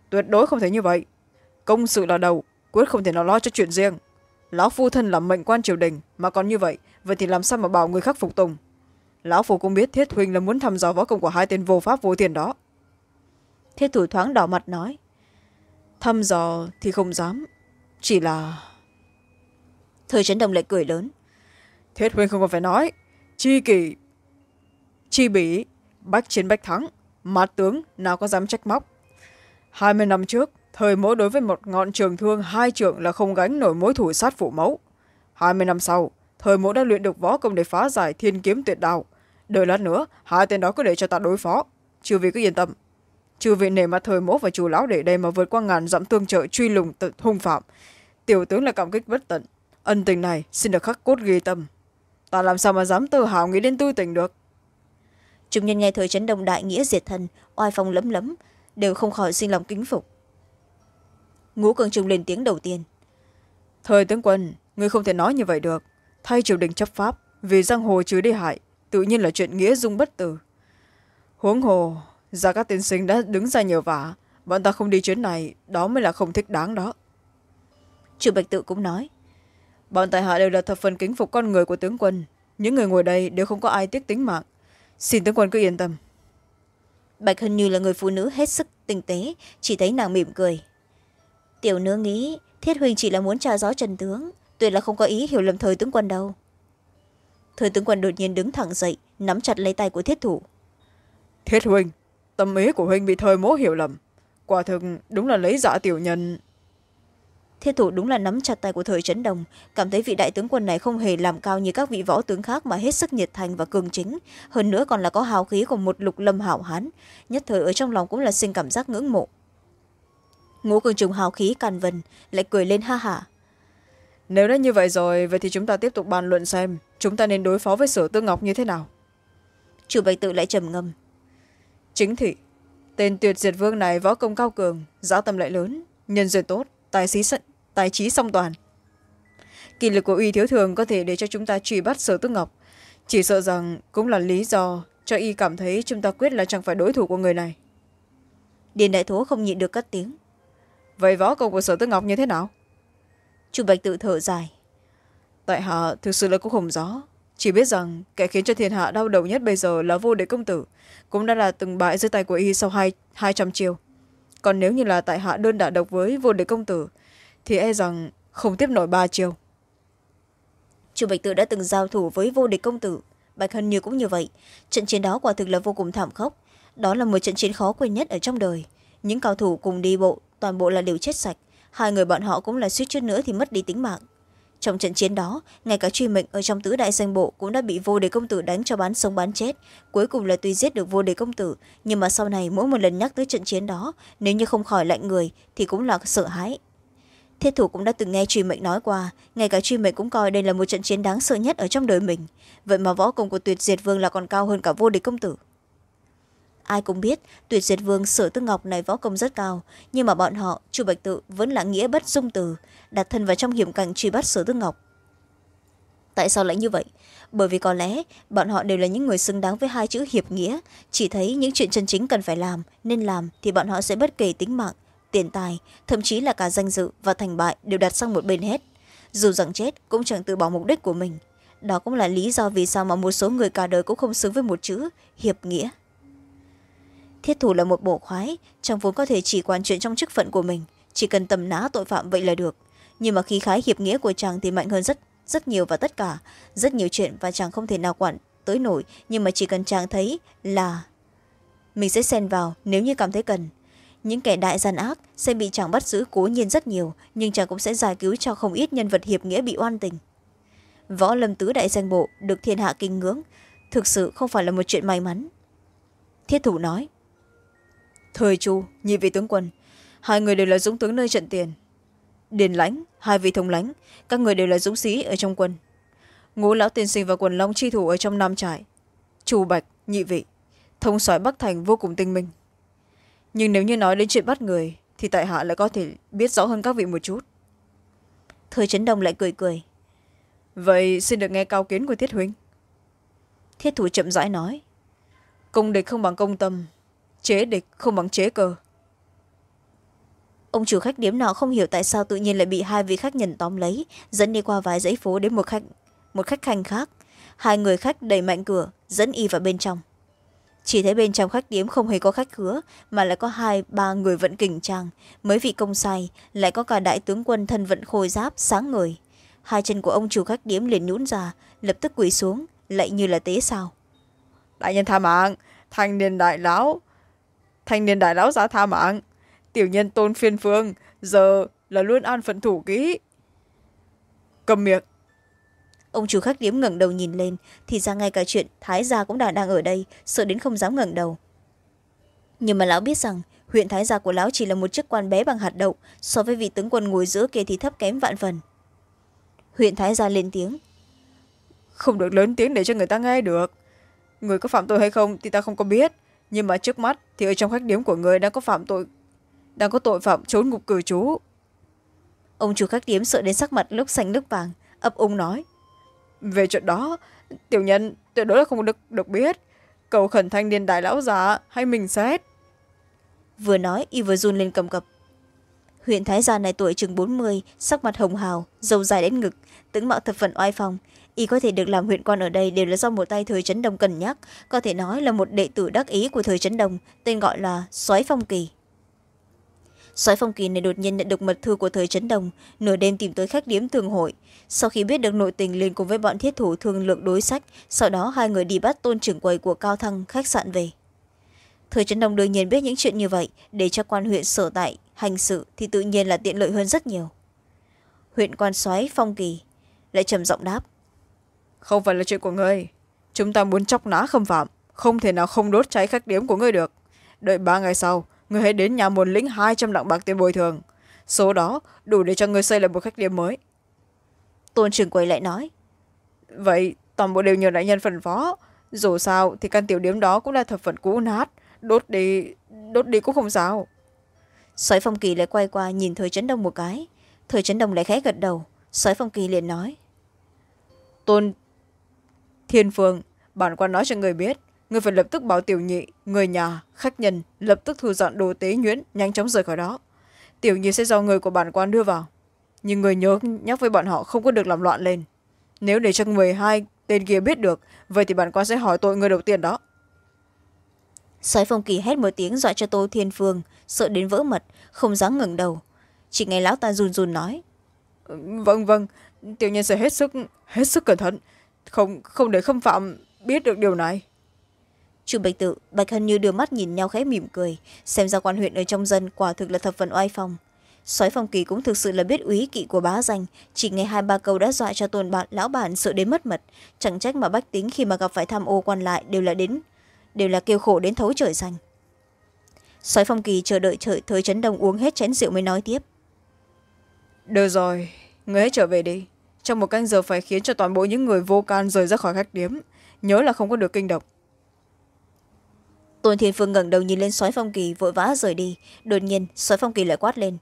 Tuyệt đối không thể như vậy. Công sự là đầu quyết không thể nào lo cho chuyện riêng. Lão phu thân làm mệnh quan triều đình mà còn như vậy vậy thì làm sao mà bảo người khác phục tùng? Lão phu cũng biết thiết huynh là muốn thăm dò võ công của hai tên vô pháp vô tiền đó. Thiết thủ thoáng đỏ mặt nói thăm dò thì không dám chỉ là thời trấn đồng lại cười lớn. Thiết huynh không còn phải nói. Chi kỷ chi bỉ bách chiến bách thắng mặt tướng nào có dám trách móc? Hai mươi năm trước thời mẫu đối với một ngọn trường thương hai trưởng là không gánh nổi mối thủ sát phụ mẫu. Hai mươi năm sau thời mẫu đã luyện được võ công để phá giải thiên kiếm tuyệt đạo đợi lát nữa hai tên đó cứ để cho ta đối phó. Chư vị cứ yên tâm chư vị nể mặt thời mẫu và chủ lão để đây mà vượt qua ngàn dặm tương trợ truy lùng hung phạm. Tiểu tướng là cảm kích bất tận. Ân tình này xin được khắc cốt ghi tâm. Ta làm sao mà dám tự hào nghĩ đến tư tình được? Chúng nhân nghe thời chấn đồng đại nghĩa diệt thân oai phong lấm lấm đều không khỏi sinh lòng kính phục. Ngũ cường trung lên tiếng đầu tiên. Thời tướng quân ngươi không thể nói như vậy được. Thay triều đình chấp pháp vì giang hồ chứ đi hại tự nhiên là chuyện nghĩa dung bất tử. Huống hồ ra các tiên sinh đã đứng ra nhờ vả. Bọn ta không đi chuyến này đó mới là không thích đáng đó. Chủ bạch tự cũng nói. Bọn tại hạ đều là thập phần kính phục con người của tướng quân. Những người ngồi đây đều không có ai tiếc tính mạng. Xin tướng quân cứ yên tâm. Bạch hân như là người phụ nữ hết sức tinh tế chỉ thấy nàng mỉm cười. Tiểu nữ nghĩ thiết huynh chỉ là muốn tra gió trần tướng tuyệt là không có ý hiểu lầm thời tướng quân đâu. Thời tướng quân đột nhiên đứng thẳng dậy nắm chặt lấy tay của thiết thủ. Thiết huynh tâm ý của huynh bị thời mố hiểu lầm. Quả thực đúng là lấy dạ tiểu nhân. Thiết thủ đúng là nắm chặt tay của thời trấn đồng cảm thấy vị đại tướng quân này không hề làm cao như các vị võ tướng khác mà hết sức nhiệt thành và cường chính hơn nữa còn là có hào khí của một lục lâm hảo hán nhất thời ở trong lòng cũng là sinh cảm giác ngưỡng mộ. Ngũ cường trùng hào khí càn vần lại cười lên ha hả. Nếu đã như vậy rồi vậy thì chúng ta tiếp tục bàn luận xem chúng ta nên đối phó với sở tư ngọc như thế nào? Chủ bạch tự lại trầm ngâm chính thị. Tên tuyệt diệt vương này võ công cao cường giáo tâm lại lớn nhân duyên tốt tài xí tài trí song toàn. Kỳ lực của uy thiếu thường có thể để cho chúng ta truy bắt sở tước ngọc. Chỉ sợ rằng cũng là lý do cho y cảm thấy chúng ta quyết là chẳng phải đối thủ của người này. Điền đại thố không nhịn được cất tiếng. Vậy võ công của sở tước ngọc như thế nào? Chu bạch tự thở dài. Tại hạ thực sự là cũng không rõ chỉ biết rằng, kẻ khiến cho thiên hạ đau đầu nhất bây giờ là vô địch công tử, cũng đã là từng bại dưới tay của y sau hai hai trăm chiêu. Còn nếu như là tại hạ đơn đả độc với vô địch công tử, thì e rằng không tiếp nổi ba chiêu. Chu bạch tự đã từng giao thủ với vô địch công tử. Bạch hân như cũng như vậy. Trận chiến đó quả thực là vô cùng thảm khốc. Đó là một trận chiến khó quên nhất ở trong đời. Những cao thủ cùng đi bộ, toàn bộ là đều chết sạch. Hai người bọn họ cũng là suýt chút nữa thì mất đi tính mạng trong trận chiến đó, ngay cả truy mệnh ở trong tứ đại danh bộ cũng đã bị vô địch công tử đánh cho bán sống bán chết. Cuối cùng là tuy giết được vô địch công tử, nhưng mà sau này mỗi một lần nhắc tới trận chiến đó, nếu như không khỏi lạnh người thì cũng là sợ hãi. Thiết thủ cũng đã từng nghe truy mệnh nói qua, ngay cả truy mệnh cũng coi đây là một trận chiến đáng sợ nhất ở trong đời mình. Vậy mà võ công của tuyệt diệt vương là còn cao hơn cả vô địch công tử ai cũng biết, tuyệt diệt vương sở tư ngọc này võ công rất cao, nhưng mà bọn họ, chu bạch tự vẫn là nghĩa bất dung từ, đặt thân vào trong hiểm cảnh truy bắt sở tư ngọc. Tại sao lại như vậy? Bởi vì có lẽ, bọn họ đều là những người xứng đáng với hai chữ hiệp nghĩa, chỉ thấy những chuyện chân chính cần phải làm, nên làm thì bọn họ sẽ bất kể tính mạng, tiền tài, thậm chí là cả danh dự và thành bại đều đặt sang một bên hết. Dù rằng chết cũng chẳng từ bỏ mục đích của mình. Đó cũng là lý do vì sao mà một số người cả đời cũng không xứng với một chữ hiệp nghĩa thiết thủ là một bộ khoái, trong vốn có thể chỉ quản chuyện trong chức phận của mình, chỉ cần tầm ná tội phạm vậy là được. Nhưng mà khí khái hiệp nghĩa của chàng thì mạnh hơn rất rất nhiều và tất cả. Rất nhiều chuyện và chàng không thể nào quản tới nổi, nhưng mà chỉ cần chàng thấy là mình sẽ xen vào nếu như cảm thấy cần. Những kẻ đại gian ác sẽ bị chàng bắt giữ cố nhiên rất nhiều, nhưng chàng cũng sẽ giải cứu cho không ít nhân vật hiệp nghĩa bị oan tình. Võ lâm tứ đại danh bộ được thiên hạ kinh ngưỡng, thực sự không phải là một chuyện may mắn. Thiết thủ nói thời chu nhị vị tướng quân. Hai người đều là dũng tướng nơi trận tiền. Điền lãnh, hai vị thống lãnh, các người đều là dũng sĩ ở trong quân. Ngũ lão tiên sinh và quần long chi thủ ở trong nam trại. Chu bạch, nhị vị. Thông soái bắc thành vô cùng tinh minh. Nhưng nếu như nói đến chuyện bắt người, thì tại hạ lại có thể biết rõ hơn các vị một chút. Thời trấn đông lại cười cười. Vậy xin được nghe cao kiến của thiết huynh. Thiết thủ chậm rãi nói. Công địch không bằng công tâm chế địch không bằng chế cơ. Ông chủ khách điếm nọ không hiểu tại sao tự nhiên lại bị hai vị khách nhận tóm lấy dẫn đi qua vài dãy phố đến một khách một khách khanh khác. Hai người khách đẩy mạnh cửa dẫn y vào bên trong. Chỉ thấy bên trong khách điếm không hề có khách khứa mà lại có hai ba người vận kình trang mấy vị công sai lại có cả đại tướng quân thân vận khôi giáp sáng người hai chân của ông chủ khách điếm liền nhũn ra lập tức quỳ xuống lại như là tế sao. Đại nhân tha mạng thanh niên đại lão thanh niên đại lão giá tha mạng. Tiểu nhân tôn phiên phương giờ là luôn an phận thủ kỹ. Cầm miệng. Ông chủ khách điếm ngẩng đầu nhìn lên thì ra ngay cả chuyện thái gia cũng đã đang ở đây sợ đến không dám ngẩng đầu. Nhưng mà lão biết rằng huyện thái gia của lão chỉ là một chức quan bé bằng hạt đậu so với vị tướng quân ngồi giữa kia thì thấp kém vạn phần. Huyện thái gia lên tiếng. Không được lớn tiếng để cho người ta nghe được. Người có phạm tội hay không thì ta không có biết nhưng mà trước mắt thì ở trong khách điếm của người đang có phạm tội đang có tội phạm trốn ngục cử trú. Ông chủ khách điếm sợ đến sắc mặt lúc xanh lúc vàng ấp úng nói. Về chuyện đó tiểu nhân tuyệt đối là không được, được biết. Cầu khẩn thanh niên đại lão già hay mình xét? Vừa nói y vừa run lên cầm cập. Huyện thái gia này tuổi chừng bốn mươi sắc mặt hồng hào dầu dài đến ngực tướng mạo thập phần oai phong y có thể được làm huyện quan ở đây đều là do một tay thời trấn đông cần nhắc. Có thể nói là một đệ tử đắc ý của thời trấn đông, tên gọi là soái phong kỳ. Soái phong kỳ này đột nhiên nhận được mật thư của thời trấn đông, nửa đêm tìm tới khách điếm thường hội. Sau khi biết được nội tình liền cùng với bọn thiết thủ thương lượng đối sách, sau đó hai người đi bắt tôn trưởng quầy của cao thăng khách sạn về. Thời trấn đông đương nhiên biết những chuyện như vậy, để cho quan huyện sở tại, hành sự thì tự nhiên là tiện lợi hơn rất nhiều. Huyện quan soái phong kỳ, lại trầm giọng đáp không phải là chuyện của ngươi. Chúng ta muốn chóc ná khâm phạm. Không thể nào không đốt cháy khách điếm của ngươi được. Đợi ba ngày sau ngươi hãy đến nhà muôn lĩnh hai trăm lạng bạc tiền bồi thường. Số đó đủ để cho ngươi xây lại một khách điếm mới. Tôn trưởng quầy lại nói. Vậy toàn bộ đều nhờ đại nhân phân phó. Dù sao thì căn tiểu điếm đó cũng là thập phần cũ nát. Đốt đi đốt đi cũng không sao. Sói phong kỳ lại quay qua nhìn thời trấn đông một cái. Thời trấn đông lại khẽ gật đầu. Sói phong kỳ liền nói. Tôn thiên phương bản quan nói cho người biết người phải lập tức bảo tiểu nhị người nhà khách nhân lập tức thu dọn đồ tế nhuyễn nhanh chóng rời khỏi đó. Tiểu nhị sẽ do người của bản quan đưa vào. Nhưng người nhớ nhắc với bọn họ không có được làm loạn lên. Nếu để cho m hai tên kia biết được vậy thì bản quan sẽ hỏi tội người đầu tiên đó. Sói phong kỳ hét một tiếng dọa cho tô thiên phương sợ đến vỡ mật không dám ngẩng đầu. Chỉ nghe lão ta run run nói. Vâng vâng tiểu nhân sẽ hết sức hết sức cẩn thận không không để khâm phạm biết được điều này. Chu bạch tự bạch hân như đưa mắt nhìn nhau khẽ mỉm cười xem ra quan huyện ở trong dân quả thực là thập phần oai phong. Soái phong kỳ cũng thực sự là biết úy kỵ của bá danh chỉ nghe hai ba câu đã dọa cho tôn bạn lão bản sợ đến mất mật. Chẳng trách mà bách tính khi mà gặp phải tham ô quan lại đều là đến đều là kêu khổ đến thấu trời xanh. Soái phong kỳ chờ đợi trời thời trấn đông uống hết chén rượu mới nói tiếp. Được rồi người hãy trở về đi trong một canh giờ phải khiến cho toàn bộ những người vô can rời ra khỏi khách điếm. Nhớ là không có được kinh độc tôn thiên phương ngẩng đầu nhìn lên soái phong kỳ vội vã rời đi. Đột nhiên soái phong kỳ lại quát lên.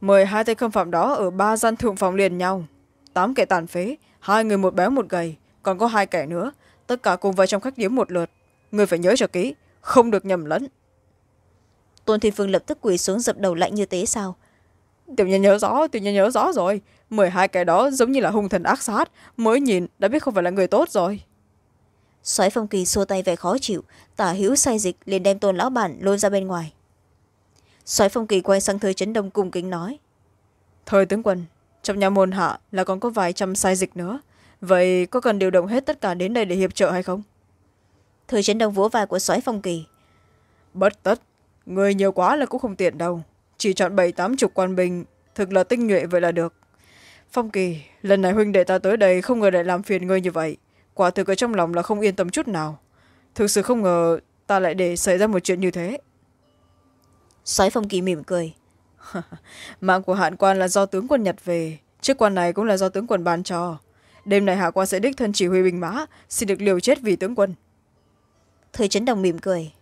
Mời hai tay khâm phạm đó ở ba gian thượng phòng liền nhau. Tám kẻ tàn phế hai người một béo một gầy còn có hai kẻ nữa. Tất cả cùng vào trong khách điếm một lượt. Người phải nhớ cho kỹ không được nhầm lẫn. Tôn thiên phương lập tức quỳ xuống dập đầu lạnh như tế sao. Tiểu nhân nhớ rõ tiểu nhân nhớ rõ rồi mười hai kẻ đó giống như là hung thần ác sát. Mới nhìn đã biết không phải là người tốt rồi. Soái phong kỳ xua tay vẻ khó chịu. Tả hữu say dịch liền đem tôn lão bản lôi ra bên ngoài. Soái phong kỳ quay sang thời trấn đông cung kính nói. Thời tướng quân trong nhà môn hạ là còn có vài trăm sai dịch nữa. Vậy có cần điều động hết tất cả đến đây để hiệp trợ hay không? Thời chấn đông vỗ vai của soái phong kỳ. Bất tất người nhiều quá là cũng không tiện đâu. Chỉ chọn bảy tám chục quan binh thực là tinh nhuệ vậy là được phong kỳ lần này huynh đệ ta tới đây không ngờ lại làm phiền ngươi như vậy. Quả thực ở trong lòng là không yên tâm chút nào. Thực sự không ngờ ta lại để xảy ra một chuyện như thế. Soái phong kỳ mỉm cười. mạng của hạn quan là do tướng quân nhặt về. Chiếc quan này cũng là do tướng quân ban cho. Đêm này hạ quan sẽ đích thân chỉ huy binh mã xin được liều chết vì tướng quân. Thời chấn đồng mỉm cười.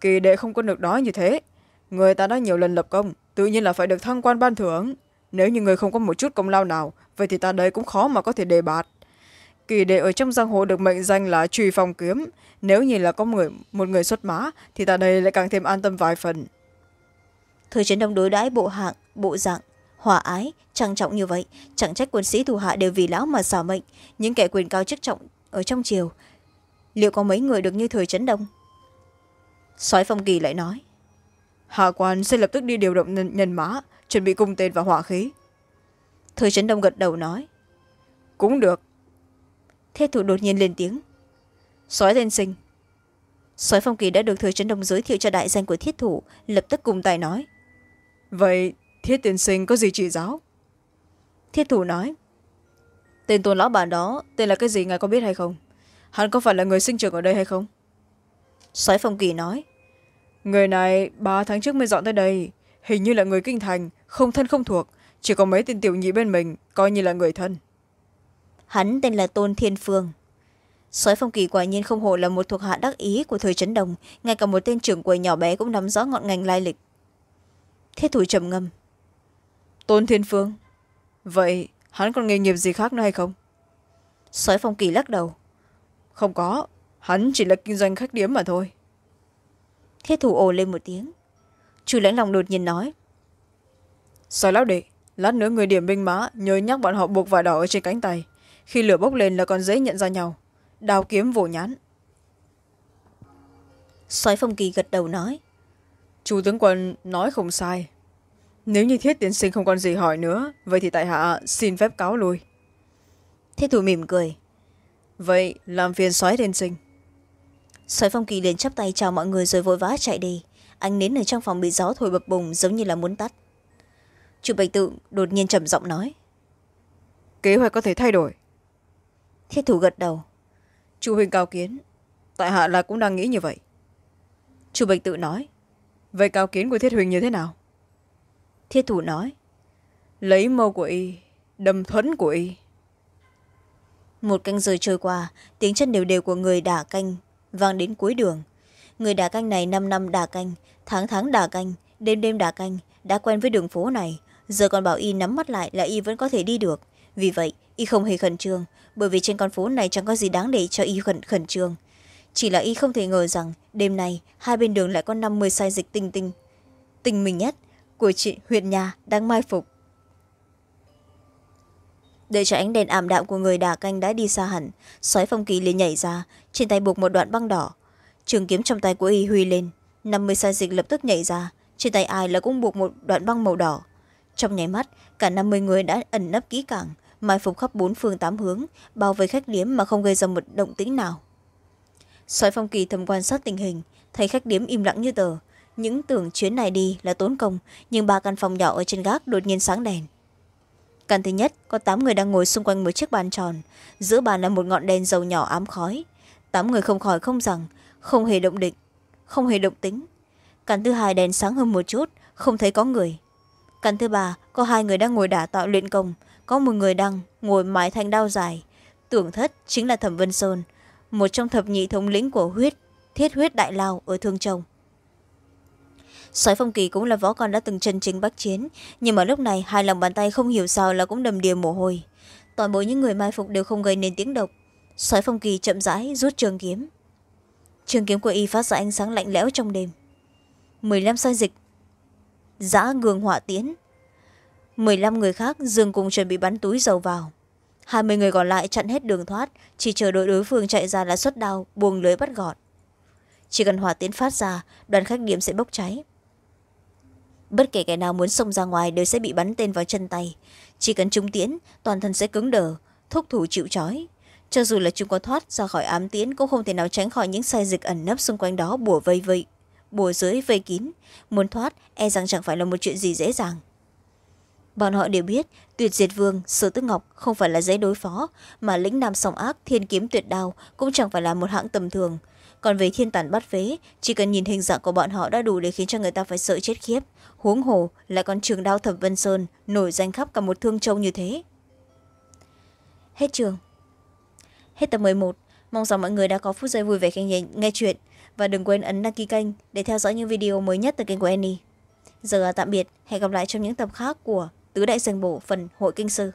Kỳ đệ không có được nói như thế. Người ta đã nhiều lần lập công tự nhiên là phải được thăng quan ban thưởng nếu như người không có một chút công lao nào vậy thì ta đây cũng khó mà có thể đề bạt. Kỳ đệ ở trong giang hồ được mệnh danh là truy phong kiếm. Nếu như là có người, một người xuất mã thì ta đây lại càng thêm an tâm vài phần. Thời trấn đông đối đãi bộ hạng bộ dạng hòa ái trang trọng như vậy chẳng trách quân sĩ thủ hạ đều vì lão mà xả mệnh. Những kẻ quyền cao chức trọng ở trong triều liệu có mấy người được như thời trấn đông? Soái phong kỳ lại nói. Hạ quan sẽ lập tức đi điều động nhân, nhân mã chuẩn bị cung tên và hỏa khí. Thời trấn đông gật đầu nói. Cũng được. Thế thủ đột nhiên lên tiếng. Soái tên sinh. Soái phong kỳ đã được thời trấn đông giới thiệu cho đại danh của thiết thủ lập tức cùng tài nói. Vậy thiết tiên sinh có gì chỉ giáo? Thiết thủ nói. Tên tôn lão bản đó tên là cái gì ngài có biết hay không? Hắn có phải là người sinh trưởng ở đây hay không? Soái phong kỳ nói. Người này ba tháng trước mới dọn tới đây hình như là người kinh thành không thân không thuộc chỉ có mấy tên tiểu nhị bên mình coi như là người thân. Hắn tên là tôn thiên phương. Soái phong kỳ quả nhiên không hổ là một thuộc hạ đắc ý của thời trấn đồng ngay cả một tên trưởng quầy nhỏ bé cũng nắm rõ ngọn ngành lai lịch. Thiết thủ trầm ngâm. Tôn thiên phương vậy hắn còn nghề nghiệp gì khác nữa hay không? Soái phong kỳ lắc đầu. Không có hắn chỉ là kinh doanh khách điếm mà thôi. Thiết thủ ồ lên một tiếng chu lãnh lòng đột nhiên nói. Soái lão đệ lát nữa người điểm binh mã nhớ nhắc bọn họ buộc vải đỏ ở trên cánh tay. Khi lửa bốc lên là còn dễ nhận ra nhau. Đào kiếm vỗ nhán soái phong kỳ gật đầu nói. Chu tướng quân nói không sai. Nếu như thiết tiến sinh không còn gì hỏi nữa vậy thì tại hạ xin phép cáo lui. Thiết thủ mỉm cười. Vậy làm phiền soái tiên sinh. Soái phong kỳ liền chắp tay chào mọi người rồi vội vã chạy đi ánh nến ở trong phòng bị gió thổi bập bùng giống như là muốn tắt. Chủ bạch tự đột nhiên trầm giọng nói. Kế hoạch có thể thay đổi. Thiết thủ gật đầu. Chu huynh cao kiến. Tại hạ là cũng đang nghĩ như vậy. Chủ bạch tự nói. Vậy cao kiến của thiết huỳnh như thế nào? Thiết thủ nói. Lấy mâu của y đâm thuẫn của y. Một canh giờ trôi qua tiếng chân đều đều của người đả canh vang đến cuối đường người đà canh này năm năm đà canh tháng tháng đà canh đêm đêm đà canh đã quen với đường phố này. Giờ còn bảo y nắm mắt lại là y vẫn có thể đi được. Vì vậy y không hề khẩn trương bởi vì trên con phố này chẳng có gì đáng để cho y khẩn, khẩn trương. Chỉ là y không thể ngờ rằng đêm nay hai bên đường lại có năm mươi sai dịch tinh tinh. Tinh mình nhất của chị huyện nhà đang mai phục. Đợi cho ánh đèn ảm đạm của người đà canh đã đi xa hẳn sói phong kỳ liền nhảy ra trên tay buộc một đoạn băng đỏ trường kiếm trong tay của y huy lên. Năm mươi sai dịch lập tức nhảy ra. Trên tay ai là cũng buộc một đoạn băng màu đỏ. Trong nháy mắt, cả năm mươi người đã ẩn nấp kỹ càng, mai phục khắp bốn phương tám hướng, bao vây khách điếm mà không gây ra một động tĩnh nào. Soái phong kỳ thầm quan sát tình hình, thấy khách điếm im lặng như tờ. Những tưởng chuyến này đi là tốn công, nhưng ba căn phòng nhỏ ở trên gác đột nhiên sáng đèn. Căn thứ nhất, có tám người đang ngồi xung quanh một chiếc bàn tròn. Giữa bàn là một ngọn đèn dầu nhỏ ám khói. Tám người không khỏi không rằng không hề động định không hề động tính. Căn thứ hai đèn sáng hơn một chút, không thấy có người. Căn thứ ba, có hai người đang ngồi đả tạo luyện công. Có một người đang ngồi mái thanh đao dài. Tưởng thất chính là thẩm vân sơn, một trong thập nhị thống lĩnh của huyết, thiết huyết đại lao ở thương châu. Sói phong kỳ cũng là võ con đã từng chân chính bắc chiến, nhưng mà lúc này hai lòng bàn tay không hiểu sao là cũng đầm đìa mồ hôi. Toàn bộ những người mai phục đều không gây nên tiếng độc sói phong kỳ chậm rãi rút trường kiếm trường kiếm của y phát ra ánh sáng lạnh lẽo trong đêm. Mười lăm sai dịch. Giã gương hỏa tiến mười lăm người khác dường cùng chuẩn bị bắn túi dầu vào. Hai mươi người còn lại chặn hết đường thoát, chỉ chờ đội đối phương chạy ra là xuất đao, buông lưới bắt gọn. Chỉ cần hỏa tiến phát ra, đoàn khách điểm sẽ bốc cháy. Bất kể kẻ nào muốn xông ra ngoài đều sẽ bị bắn tên vào chân tay. Chỉ cần trúng tiễn, toàn thân sẽ cứng đờ, thúc thủ chịu trói cho dù là chúng có thoát ra khỏi ám tiễn, cũng không thể nào tránh khỏi những sai dịch ẩn nấp xung quanh đó bùa vây vây, bùa dưới vây kín. Muốn thoát e rằng chẳng phải là một chuyện gì dễ dàng. Bọn họ đều biết, tuyệt diệt vương, sở tức ngọc không phải là dễ đối phó, mà lĩnh nam song ác, thiên kiếm tuyệt đao cũng chẳng phải là một hãng tầm thường. Còn về thiên tản bắt phế, chỉ cần nhìn hình dạng của bọn họ đã đủ để khiến cho người ta phải sợ chết khiếp. Huống hồ, lại còn trường đao thập vân sơn, nổi danh khắp cả một thương châu như thế. Hết trường hết tập một mong rằng mọi người đã có phút giây vui vẻ khi nghe, nghe chuyện và đừng quên ấn đăng ký kênh để theo dõi những video mới nhất từ kênh của Annie. Giờ tạm biệt, hẹn gặp lại trong những tập khác của Tứ Đại Danh Bổ phần Hội Kinh Sư.